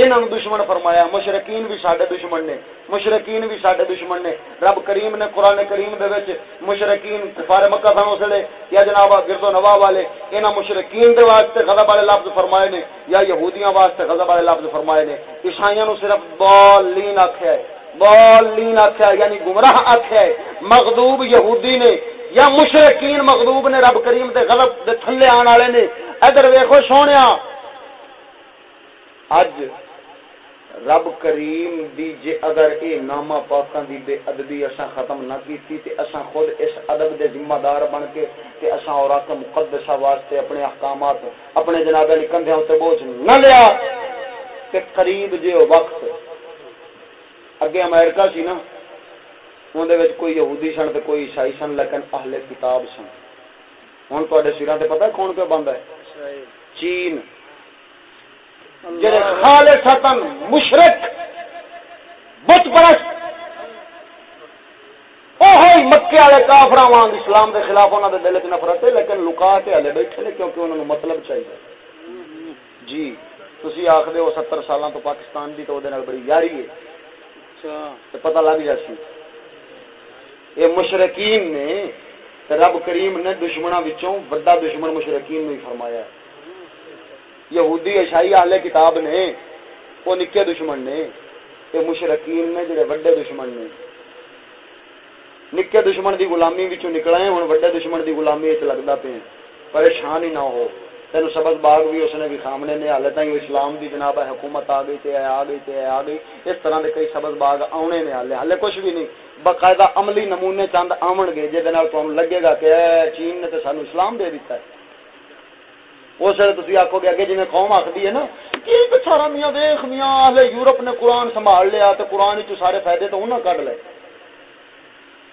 انہوں دشمن فرمایا مشرقین بھی سارے دشمن نے مشرقین بھی سارے دشمن نے۔ رب کریم نے قرآن کریم دے وچ مشرقین کفار مکہ سن اس لیے یا جناب گرد و نوا والے، انہاں مشرقین دے واسطے غضب والے لفظ فرمائے نے، یا یہودیاں واسطے غضب والے لفظ فرمائے نے۔ عیسائیاں نو صرف بالین آکھیا ہے بالین آخیا یعنی گمراہ آخیا ہے۔ مغدوب یہودی نے یا مشرقین مغدوب نے رب کریم دے غلط دے تھلے آن والے نے، ادھر ویکو سونے اج رب کریم دی جے اگر اے نامہ پاکاں دی بے ادبی اساں ختم نہ کیتی تے اساں خود اس ادب دے ذمہ دار بن کے تے اساں اوراق مقدسہ واسطے اپنے احکامات اپنے جناب علی کندھے تے بوجھ نہ لیا۔ تے قریب جے وقت اگے امریکہ سی نا اندر کوئی یہودی سن کوئی عیسائی سن لیکن اہل کتاب سن۔ کون پہ ہے؟ چین۔ جڑے مشرق بت پرست موقع والے وانگ اسلام کے خلاف نے دل چ نفرت ہے لیکن لکا کے ہلے بیٹھے نے کیونکہ مطلب چاہیے جی تھی آخر ہو تو پاکستان کی تو بڑی یاری ہے۔ اچھا۔ پتہ لگ جاسی۔ یہ مشرقین نے رب کریم نے دشمنوں وڈا دشمن مشرقین نے فرمایا یہودی عشائی والے کتاب نے، وہ نکے دشمن نے یہ مشرقین نے جڑے وڈے دشمن نے۔ نکے دشمن دی غلامی وچوں نکلا ہے ہن وڈے دشمن دی غلامی وچ لگدا پے پریشان ہی نہ ہو۔ تین سبز باغ بھی اس نے بھی سامنے نے حال تھی اسلام دی جناب ہے، حکومت آ گئی تے، آ گئی تے، آ گئی۔ اس طرح دے کئی سبز باغ آنے نے، حالے حالے کچھ بھی نہیں۔ باقاعدہ عملی نمونے چند آن گے جہد لگے گا کہ چین نے تو سانو اسلام دے دیتا ہے۔ اس وقت تھی آخو گے اگے جی قوم آخری ہے نا، کہ سارا میاں ویخ میاں ہلے یورپ نے قرآن سنبھال لیا تو قرآن چ سارے فائدے تو انہوں نے کھ لے۔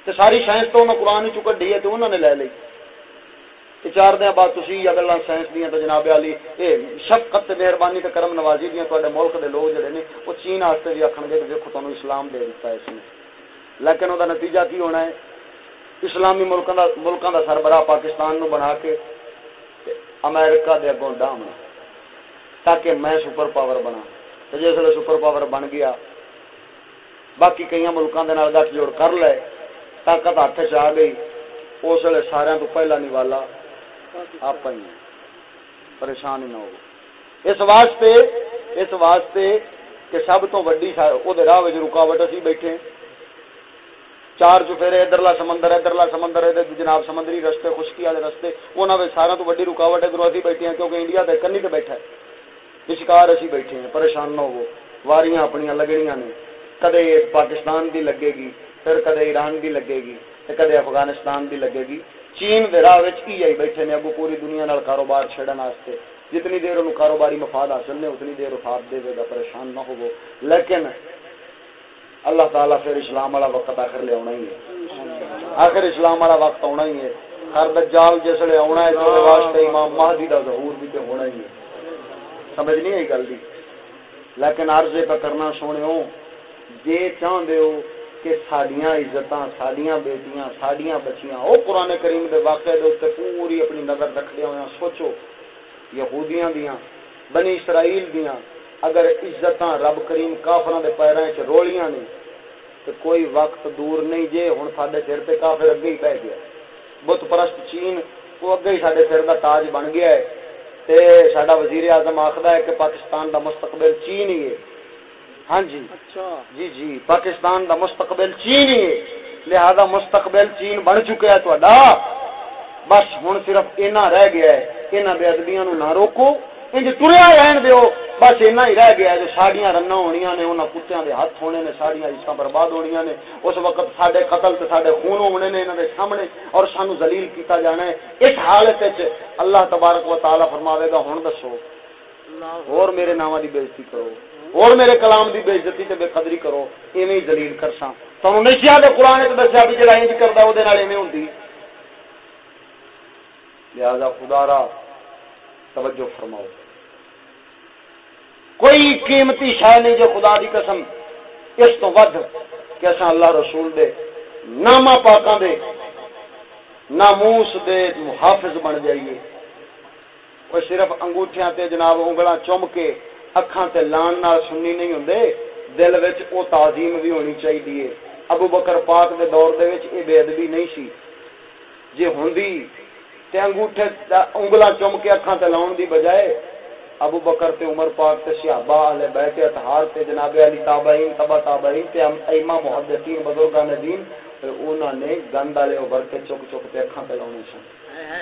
تو ساری سائنس تو انہوں نے قرآن چ کھی ہے تو انہوں نے لے لی۔ چار دن بعد تھی اگر سائنس دیا تو جناب والی یہ شفقت مہربانی تو کرم نوازی دیا تے ملک کے لوگ جڑے نے وہ چین واسطے بھی آخر گے دیکھو تمہیں اسلام دے دیتا ہے اس نے لیکن وہ نتیجہ کی ہونا ہے اسلامی ملکوں کا ملکوں کا سربراہ پاکستان نو بنا کے امریکہ دے اگوں ڈامنا تاکہ میں سپر پاور بنا تو جس ویسے سپر پاور بن گیا باقی کئی ملکوں کے گٹھ جوڑ کر لے طاقت ہاتھ چ آ گئی اس ویلے سارا تو پہلا نوالا آپ ہی ہیں پریشان ہی نہ ہو۔ اس واسطے اس واسطے کہ سب تو ویڈی وہ راہ رکاوٹ اسی بیٹھے چار چفیرے، ادھرلا سمندر ادھرلا سمندر، ادھر جناب سمندری رستے، خشکی والے رستے انہوں نے سارا تو ویڈی رکاوٹ ادھر ابھی بیٹھے ہیں کیونکہ انڈیا کے کنی تے بیٹھا ہے۔ شکار اسی بیٹھے ہیں۔ پریشان نہ ہو۔ واریاں اپنی لگنیاں نے۔ کدے پاکستان دی لگے گی، پھر کدے ایران دی لگے گی کدے افغانستان دی لگے گی۔ چین دے راہ ہی بیٹھے نے اگو پوری دنیا نال کاروبار چھڑن واسطے۔ جتنی دیر انہوں کاروباری مفاد حاصل نے، اتنی دیر وفاد دے گا، پریشان نہ ہو لیکن اللہ تعالیٰ پھر اسلام والا وقت آخر لے آنا ہی ہے۔ آخر اسلام والا وقت آنا ہی ہے۔ ہر دجال جس لے آنا ہے تو واسطے امام مہدی کا ظہور بھی تو ہونا ہی ہے۔ سمجھ نہیں آئی گل دی؟ لیکن عرض پہ کرنا سونے ہو جے چاہتے ہو کہ ساڈیاں عزت ساڈیاں بیٹیاں، ساڈیاں بچیاں وہ قرآن کریم دے واقعے دے اتنے پوری اپنی نظر رکھتے ہوئے سوچو، یہودیاں دیاں، بنی اسرائیل دیاں، اگر عزت رب کریم کافر دے پیروں چ رولیاں نے تو کوئی وقت دور نہیں جے ہوں سارے سر پہ کافر اگے ہی پی گیا۔ بت پرست چین وہ اگے ہی سارے سر کا تاج بن گیا ہے۔ تے سڈا وزیر اعظم آخر ہے کہ پاکستان دا مستقبل چین ہی ہے۔ ہاں جی۔ اچھا۔ جی جی۔ پاکستان دا مستقبل چین ہی ہے۔ لہذا مستقبل چین بن چکا ہے تو بس ہوں صرف اینا رہ گیا ہے۔ یہاں بے ادبیاں نہ روکو۔ انج تریا رہن دیو۔ بس اینا ہی رہ گیا جو ساڑیاں رنا ہونی نے انہوں کتوں کے ہاتھ ہونے نے ساڑیاں عزت برباد ہونی نے۔ اس وقت سارے قتل سے سارے خون ہونے نے انہوں نے سامنے۔ اور سانو زلیل کیتا جانا ہے۔ اس حالت اللہ تبارک و تعالی فرماوے گا ہوں دسو۔ اور میرے نام کی بےزتی کرو۔ اور میرے کلام کی بےزتی سے بے قدری کرو، ایویں زلیل کرساں تمہیں نشیا کے قرآن دسیا بھی جڑا انج کرتا وہ ایویں ہوں لہذا خدا را توجہ فرماؤ۔ کوئی قیمتی شہ نہیں جو خدا دی قسم۔ اس تو ود کہ اصا اللہ رسول دے ناما پاکاں دے ناموس دے محافظ بن جائیے۔ وہ صرف انگوٹھیاں تے جناب انگلاں چم کے اکھاں تے لان نال سننی نہیں ہوندے، دل وچ او تعظیم بھی ہونی چاہیے ابو بکر پاک دے دور دے وچ اے بے ادبی نہیں سی۔ جے ہوندی تے انگوٹھے انگلاں چم کے اکھاں تے لاون دی بجائے ابو بکر تے عمر پاک تے صحابہ اہل بیت اطہار تے جناب علی تابعین تبع تابعین تے ائمہ محدثین بزرگان دین انہاں نے گند والے اوپر کے چک چک تے اکھاں تے لاونے سن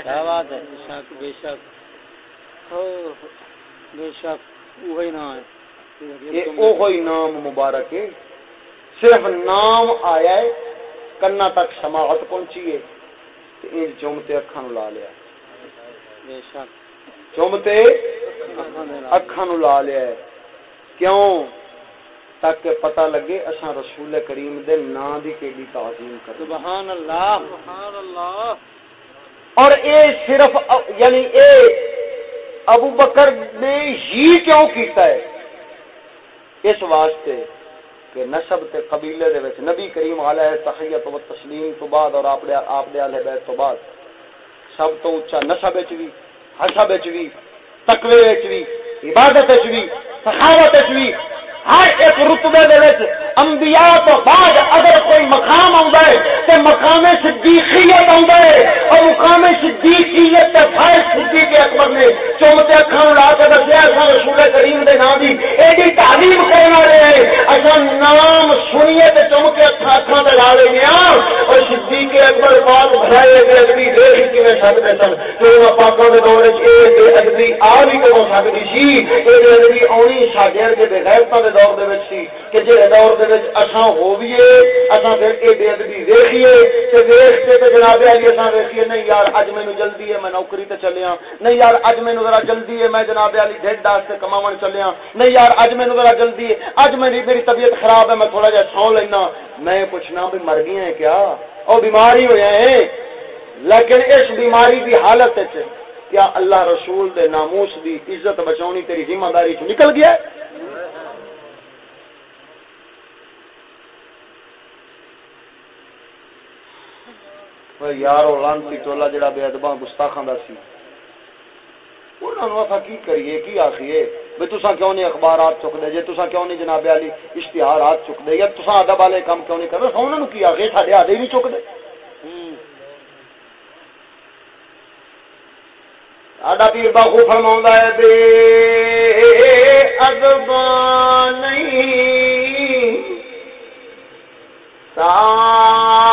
کیا بات ہے؟ شک، بے شک۔ بے شک۔ وہی نام ہے۔ یہ نام مبارک ہے۔ صرف نام آیا ہے کنا تک سماعت پہنچی ہے۔ ان چومتے اکھاں لا لیا۔ بے شک۔ نو لا لیا۔ ہے۔ کیوں؟ تاکہ پتہ لگے اساں رسول کریم دے نام دی کیڑی تعظیم کر سبحان اللہ۔ سبحان اللہ۔ اور اے صرف یعنی اے ابو بکر نے ہی کیوں کیتا ہے؟ اس واسطے کہ نسب تے قبیلے دے وچ نبی کریم علیہ تحیت و تسلیم تو بعد اور آپ دے آپ دے اہل بیت تو بعد سب تو اونچا نسب وچ وی، حسب وچ وی، تقوی وچ وی، عبادت وچ وی، سخاوت وچ وی، ہر ایک رتبے دے وچ انبیاء تو بعد اگر کوئی مقام آندا ہے مقام صدیقیت آندا اور مقام صدیقیت تے فائز صدیق اکبر نے چومتے اکھاں لا کے دسیا اساں رسول کریم دے نام دی، ایڈی تعلیم کرن والے ہیں۔ اساں نام سنیے تے چومتے اکھاں اکھاں تے لا لے گیا اور صدیق اکبر پاک بھائے دے اگلی دیکھ کیویں سکدے سن؟ تو انہاں پاکاں دے دور وچ اے بے ادبی آ بھی ہو سکدی سی؟ اے بے ادبی اونی ساڈے ورگے بے غیرتاں دے دور دے وچ سی کہ جے دور دے وچ اساں ہوویے پھر اے بے ادبی ویکھیے تے ویکھ کے تے جناب علی اساں ویکھیے، نہیں یار اج مینوں جلدی ہے، میں نوکری تے چلیا نہیں یار اج مینوں ذرا جلدی ہے، میں جناب علی ڈیڈ واسطے کماون چلیا نہیں یار اج مینوں ذرا جلدی ہے، اج میری میری طبیعت خراب ہے، میں تھوڑا جہا سو لینا۔ میں پوچھنا بھی مر گئی ہیں کیا؟ او بیماری ہوئے ہیں۔ لیکن اس بیماری دی حالت کیا اللہ رسول دے ناموس دی عزت بچاونی تیری ذمہ داری چ نکل گیا؟ یار لانتی ٹولا جڑا بے ادبا گستاخاں دا سی انہوں کی کریے کی آخیے بھائی تسا کیوں نہیں اخبارات چک دے جی تسا کیوں نہیں جناب علی اشتہارات چک دے یا تسا ادب والے کام کیوں نہیں کرتے انہوں نے کی آخیے سارے آدھے نہیں چک دے آڈا پیر باخو فرما ہے بے ادب نہیں سا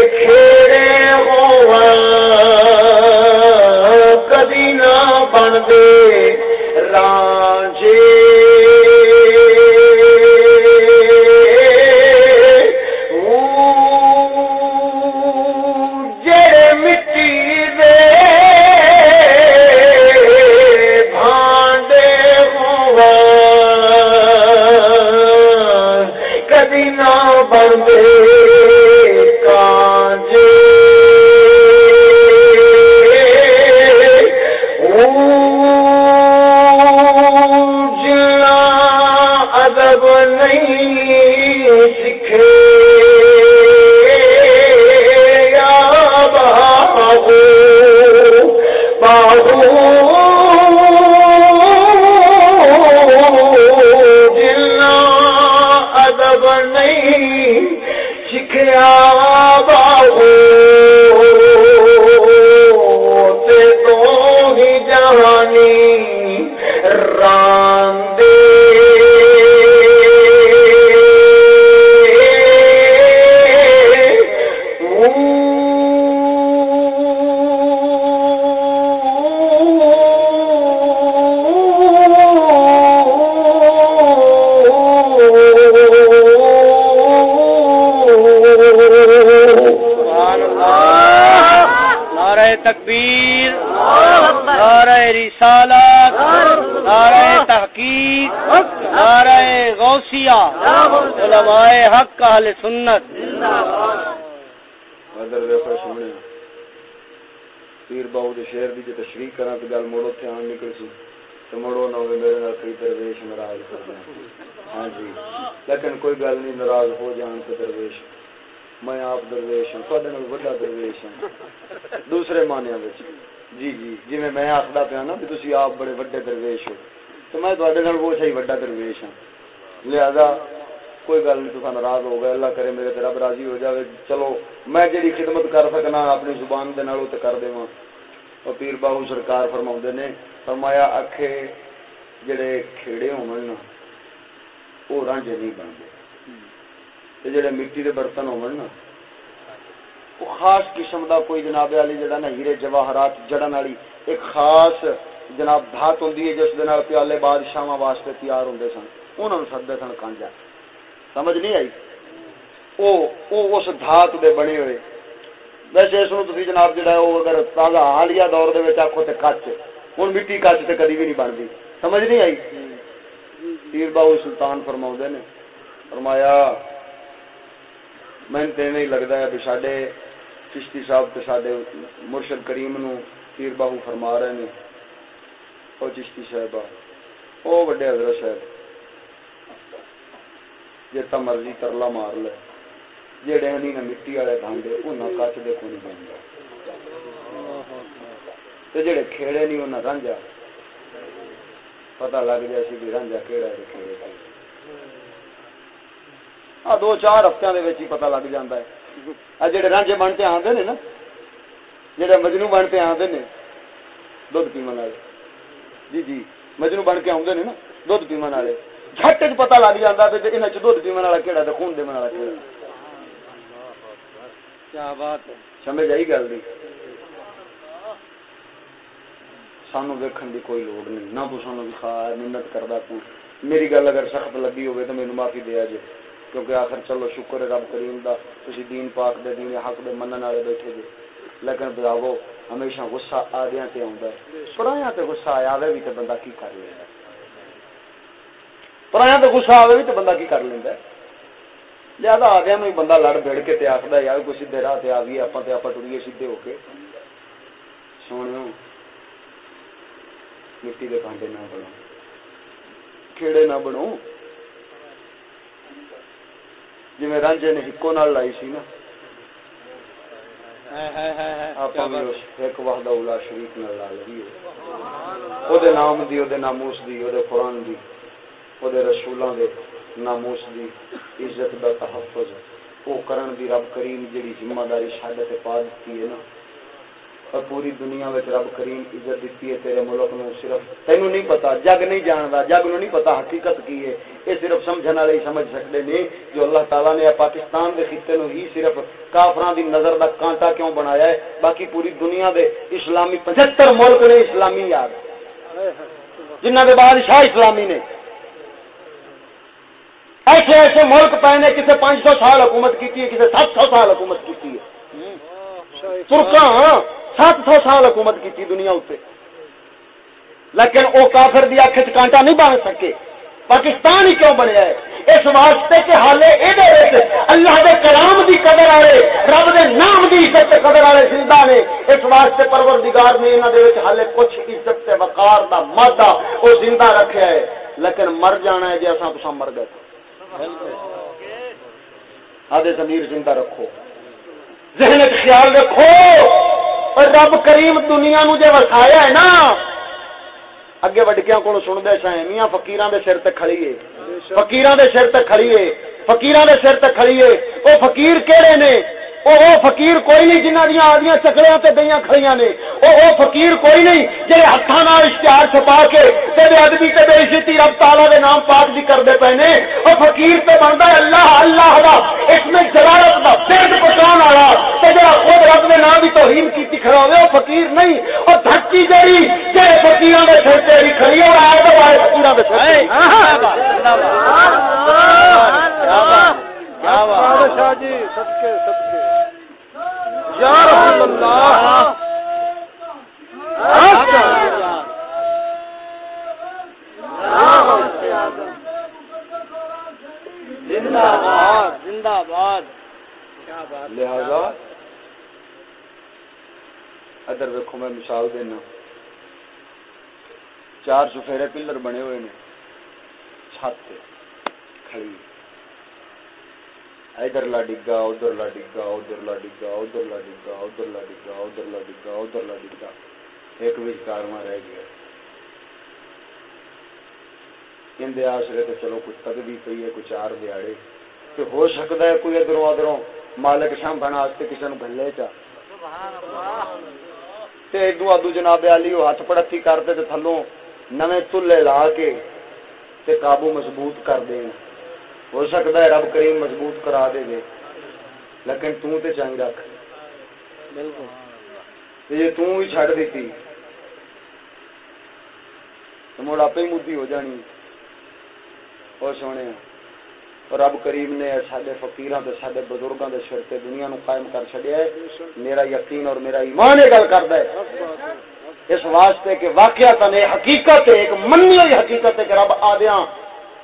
سی لیکن کوئی گل نہیں، ناراض ہو جان تو درویش۔ میں آپ درویش ہوں تھوڑے وڈا درویش ہوں دوسرے معنی جی جی جی۔ میں میں آخدا پیا نا کہ تھی آپ بڑے وڈے درویش ہو، تو میں تھوڑے نال وہ صحیح وڈا درویش ہوں لہذا کوئی گل نہیں تسا ناراض ہو گئے۔ اللہ کرے میرے رب راضی ہو جاوے۔ چلو، میں جڑی خدمت کر سکنا اپنی زبان دے نال تے کر دیواں۔ اور پیر باہو سرکار فرماؤندے نے، فرمایا اکھے جڑے کھیڑے ہون وہ رانجے نہیں بنتے جڑے مٹی دے برتن ہون نا وہ خاص قسم دا کوئی جناب والی جڑا نا ہیرے جواہرات جڑن والی ایک خاص جناب دھات ہوں جس دن پیالے بادشاہ واسطے تیار ہوں سن انہوں سدے سن کانجا سمجھ نہیں آئی او او اس دھات دے بنے ہوئے ویسے اس تھی جناب جڑا وہ اگر تازہ حالیہ دور دے آخو تو کچ ہوں مٹی کچ تو کدی بھی نہیں بنتی سمجھ نہیں آئی پیر باؤ سلطان فرما نے۔ فرمایا، میں نہیں لگتا ہے بھی سڈے چشتی صاحب تے سڈے مرشد کریم نو پیر باہو فرما رہے ہیں او چشتی صاحب، او وڈے حضرت صاحب جتا مرضی ترلا مار لے۔ جہے ہنی نہ مٹی والے بانڈے انہیں کچ دے کو نہیں بنتا جڑے کھیڑے نہیں انہیں رانجا پتا لگ جائے سی بھی ہے کھیڑے آ دو چار کے پتا لگ جاتا ہے۔ آ جڑے آتے نے نا جڑے مجنو بنتے آتے نے دھد پیمن والے۔ جی جی مجنو بن کے آتے نے نا دھد پیمن والے۔ جھٹ چ پتا لگ جاتا ہے یہاں چ پیمن والا کہڑا تو خون دن والا کہڑا کیا بات ہے؟ سمجھ آئی گل نہیں سانو ویکن دی کوئی لوڑ نہیں، نہ تو سانو دکھا محنت کردا تو میری گل اگر سخت لگی ہوئے تو مینوں معافی دیا جے، کیونکہ آخر چلو شکر ہے رب کریم دا، تسی دین پاک دے، دین حق دے، منن والے بیٹھے جے۔ لیکن بلاو ہمیشہ غصہ آدیاں تے آوندا ہے۔ پرایاں تے غصہ آیا وے بھی تے بندہ کی کر لیندا ہے؟ پرایاں تے غصہ آوے بھی تے بندہ کی کر لیندا ہے؟ لہذا آ گیا میں، بندہ لڑ بھڑ کے تے آخر یار کوئی سیدھے راہ تے آ گئی آپ تے آپ ٹریے سیدھے ہو کے۔ سونے مٹی کے بانڈے نہ بنو کھیڑے نہ بنو جی میں رانجے نے ہکو نال لائی سی نا ایک وحدہ اولا شریف نال لا لگی او دے نام دی او دے ناموس دی او دے قرآن دی او دے رسولاں دے ناموس دی عزت دا تحفظ او کرن دی رب کریم جڑی ذمہ داری شہادت پا دتی ہے نا اور پوری دنیا میں رب کریم عزت دیتی ہے تیرے ملک نو صرف تینو نہیں پتا جگ نہیں جاندا جگ نو نہیں پتا حقیقت کی ہے۔ اے صرف سمجھن والے ہی سمجھ سکدے نے جو اللہ تعالی نے پاکستان دے خطے نو ہی صرف کافراں دی نظر دا کانٹا کیوں بنایا ہے؟ باقی پوری دنیا دے اسلامی 75 ملک نے اسلامی یاد۔ جنہاں دے بادشاہ اسلامی نے۔ ایسے ایسے ملک پہ نے کسی پانچ سو سال حکومت کی کسی سات سو سال حکومت کی ترکا سات سو سال حکومت کی دنیا اتنے لیکن وہ کافر دی آخ کانٹا نہیں بن سکے۔ پاکستان ہی کیوں بنیا ہے اس واسطے کہ حالے یہ اللہ دے کلام دی قدر والے رب دے نام دی عزت قدر والے زندہ نے۔ اس واسطے پروردگار نے انہوں دے حالے کچھ عزت سے وقار دا مادہ وہ زندہ رکھا ہے لیکن مر جانا ہے جی اصا تو مر گئے۔ آدھے زمیر زندہ رکھو۔ ذہن خیال رکھو۔ اور رب کریم دنیا نو جے وسایا ہے نا اگے وڈکیاں کو سن دے سائیں میاں فقیران دے سر تے کھڑی ہے فقیران دے سر تے کھڑی ہے فقیران دے سر تے کھڑی ہے او فقیر کیڑے نے او او فقیر کوئی نہیں جنہ دیا آدیاں چکلیاں تے دیاں کھڑیاں نے او او فقیر کوئی نہیں جڑے ہتھاں نال اشتہار چھپا کے تے بے ادبی تے بے عزتی رب تعالی دے نام پاک دی کردے پے نے او فقیر تے بندا ہے اللہ اللہ دا اس میں جلالت دا درد پہچان والا تے جڑا خود رب دے نام دی توہین کیتی کھڑا ہوے او فقیر نہیں او دھرتی جڑی جے فقیراں دے سر تے کھڑی ہو آئے تے والے فقیراں دے سر سبحان اللہ کیا بات کیا بات شاہ جی صدقے صدقے لہذا ادھر دیکھو میں مثال دینا۔ چار چفیرے پلر بنے ہوئے نے چھت کھڑی ادھر لا ڈگا، ادھر لا ڈگا، ادھر لا ڈگا، ادھر لا ڈگا، ادھر لا ڈگا، ادھر لا ڈگا، ادھر لا ڈگا۔ ایک بچ کارواں رہ گیا۔ اندے آسرے تو چلو کچھ تگدی پی ہے، کچھ چار دیہڑے تو ہو سکتا ہے کوئی ادھر ادھر مالک شام بنا کسی نے گلے چا۔ ادو ادو جناب علی ہاتھ پڑتی کرتے تے تھلوں نویں تلے لا کے تے قابو مضبوط کر دیں ہو سکتا ہے رب کریم مضبوط کرا دے دے لیکن تو تے چنگ رکھ۔ بالکل۔ جی تھی چڑ دیتی مڑ آپ ہی مدی ہو جانی۔ اور سونے رب کریم نے سارے سر سے دنیا نو قائم کر چڑیا ہے۔ میرا یقین اور میرا ایمان یہ گل کرتا ہے۔ اس واسطے کہ واقعہ تن حقیقت ہے ایک منی ہوئی حقیقت ہے کہ رب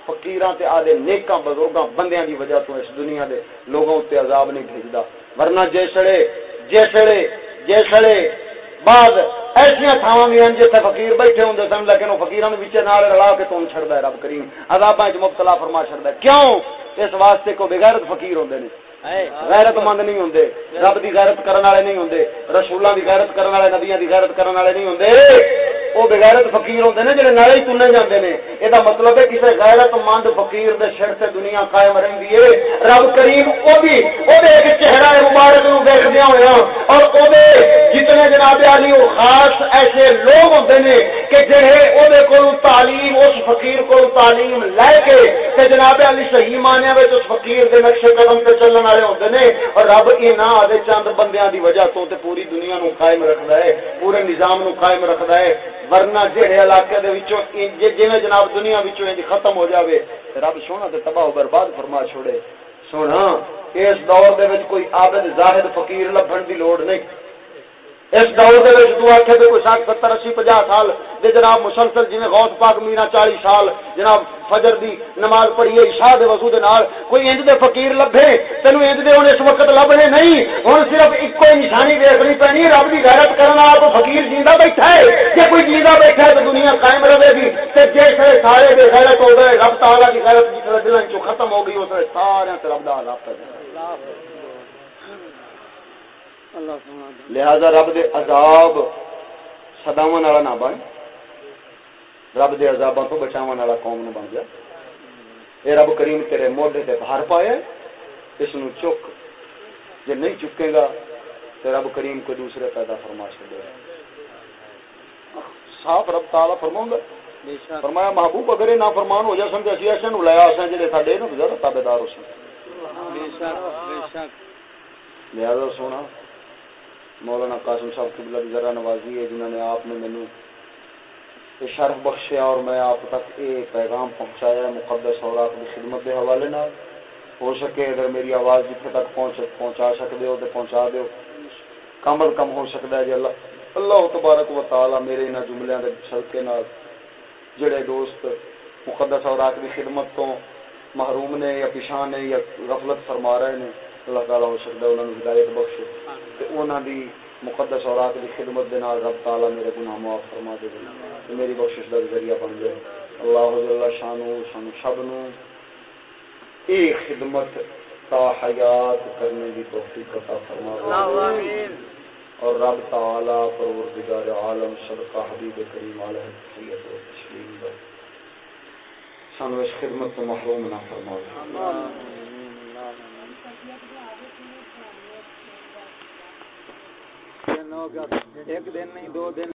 آدیا فکیر آدھے نیکاں بزرگاں بندیاں دی وجہ تو اس دنیا دے لوگوں تے عذاب نہیں بھیجدا۔ ورنہ جیسڑے جیسڑے جیسڑے بعد ایسا تھاواں بھی ہیں جتنے فقیر بیٹھے ہوں سن لیکن وہ فقیران کے نال رلا کے تم چڑھتا ہے رب کریم۔ عذاباں مبتلا فرما چڑھتا ہے۔ کیوں؟ اس واسطے کو بغیرت فقیر ہوندے نے۔ غیرت مند نہیں ہوندے۔ رب دی غیرت کرن والے نہیں ہوندے۔ رسولاں دی غیرت کرن والے نبیاں دی غیرت کرن والے نہیں ہوندے۔ وہ بغیرت فقیر ہوندے نے جڑے نالے ہی تنے جاندے نے۔ اے دا مطلب ہے کسے غیرت مند فقیر دے سر تے دنیا قائم رہندی ہے۔ رب کریم او بھی او دے ایک چہرہ مبارک نو دیکھدیا ہویا اور او دے جتنے جناب علی او خاص ایسے لوگ ہوندے نے کہ جڑے او دے کول تعلیم، اس فقیر کول تعلیم لے کے تے جناب علی صحیح معنی وچ اس فقیر دے نقش قدم تے چلن والے ہوندے نے اور رب انہاں دے چند بندیاں دی وجہ تو تے پوری دنیا نو قائم رکھدا ہے، پورے نظام نو قائم رکھدا ہے۔ ورنہ جہے علاقے دے وچوں جی جناب دنیا وچوں انج ختم ہو جاوے رب سونا تے تباہ و برباد فرما چھوڑے۔ سونا، اس دور دے وچ کوئی عابد، زاہد، فقیر لبھن دی لوڑ نہیں۔ اس دور دے وچ تو آکھے تے کوئی 60 70 80 50 سال دے جناب مسلسل جویں غوث پاک مینا 40 سال جناب فجر دی نماز پڑھیے، عشاء دے وضو دے نال کوئی انج دے فقیر لبھے تینو انج دے ہن اس وقت لبھنے نہیں۔ ہن صرف اکو نشانی دیکھنی پینی، رب دی غیرت کرن والا تو فقیر جیندا بیٹھا ہے۔ کہ کوئی جیندا بیٹھا ہے تو دنیا قائم رہے گی۔ تے جیسے سارے بے غیرت ہو گئے، رب تعالی دی غیرت جس دلوں چوں ختم ہو گئی، اس سارے تے رب دا عذاب کر لہذا رب دے عذاب سداون والا نہ بن۔ رب دے عذاباں تو بچاون والا قوم نو بن جا۔ اے رب کریم تیرے موڈے تے بھار پائے اس نو چک۔ جے نہیں چکے گا تو رب کریم کو دوسرے پیدا فرما چھڑے صاف رب تعالی فرماؤں گا۔ فرمایا محبوب اگر نہ فرمان ہو جائے سمجھے اسی ایسے نو لیا اساں جڑے ساڈے نو زیادہ تابعدار ہو سن بے شک بے شک۔ لہذا سونا مولانا قاسم صاحب قبلہ کی ذرا نوازی ہے، جنہوں نے آپ نے مینو یہ شرف بخشیا اور میں آپ تک یہ پیغام پہنچایا مقدس اور آپ کی خدمت کے حوالے نال۔ ہو سکے اگر میری آواز جتنے تک پہنچ پہنچا سکتے ہو تو پہنچا دو کم از کم ہو سکتا ہے جی اللہ اللہ تبارک و تعالی میرے انہوں جملے کے سلکے نال جڑے دوست مقدس اور آپ کی خدمت تو محروم نے یا پیشان نے یا غفلت فرما رہے ہیں اللہ تعالیٰ ہو سکتا ہے انہوں نے ہدایت بخشے۔ انہوں دی مقدس اورات دی خدمت دے نال رب تعالیٰ میرے گناہ معاف فرما دے۔ دے میری بخشش دا ذریعہ بن جائے۔ اللہ جل شانو شانو شب نو اے خدمت تا حیات کرنے دی توفیق عطا فرما دے۔ اور رب تعالی پروردگار عالم صدقہ حبیب کریم علیہ الصلوۃ والتسلیم سانو اس خدمت تو محروم نہ فرما دے ایک دن نہیں دو دن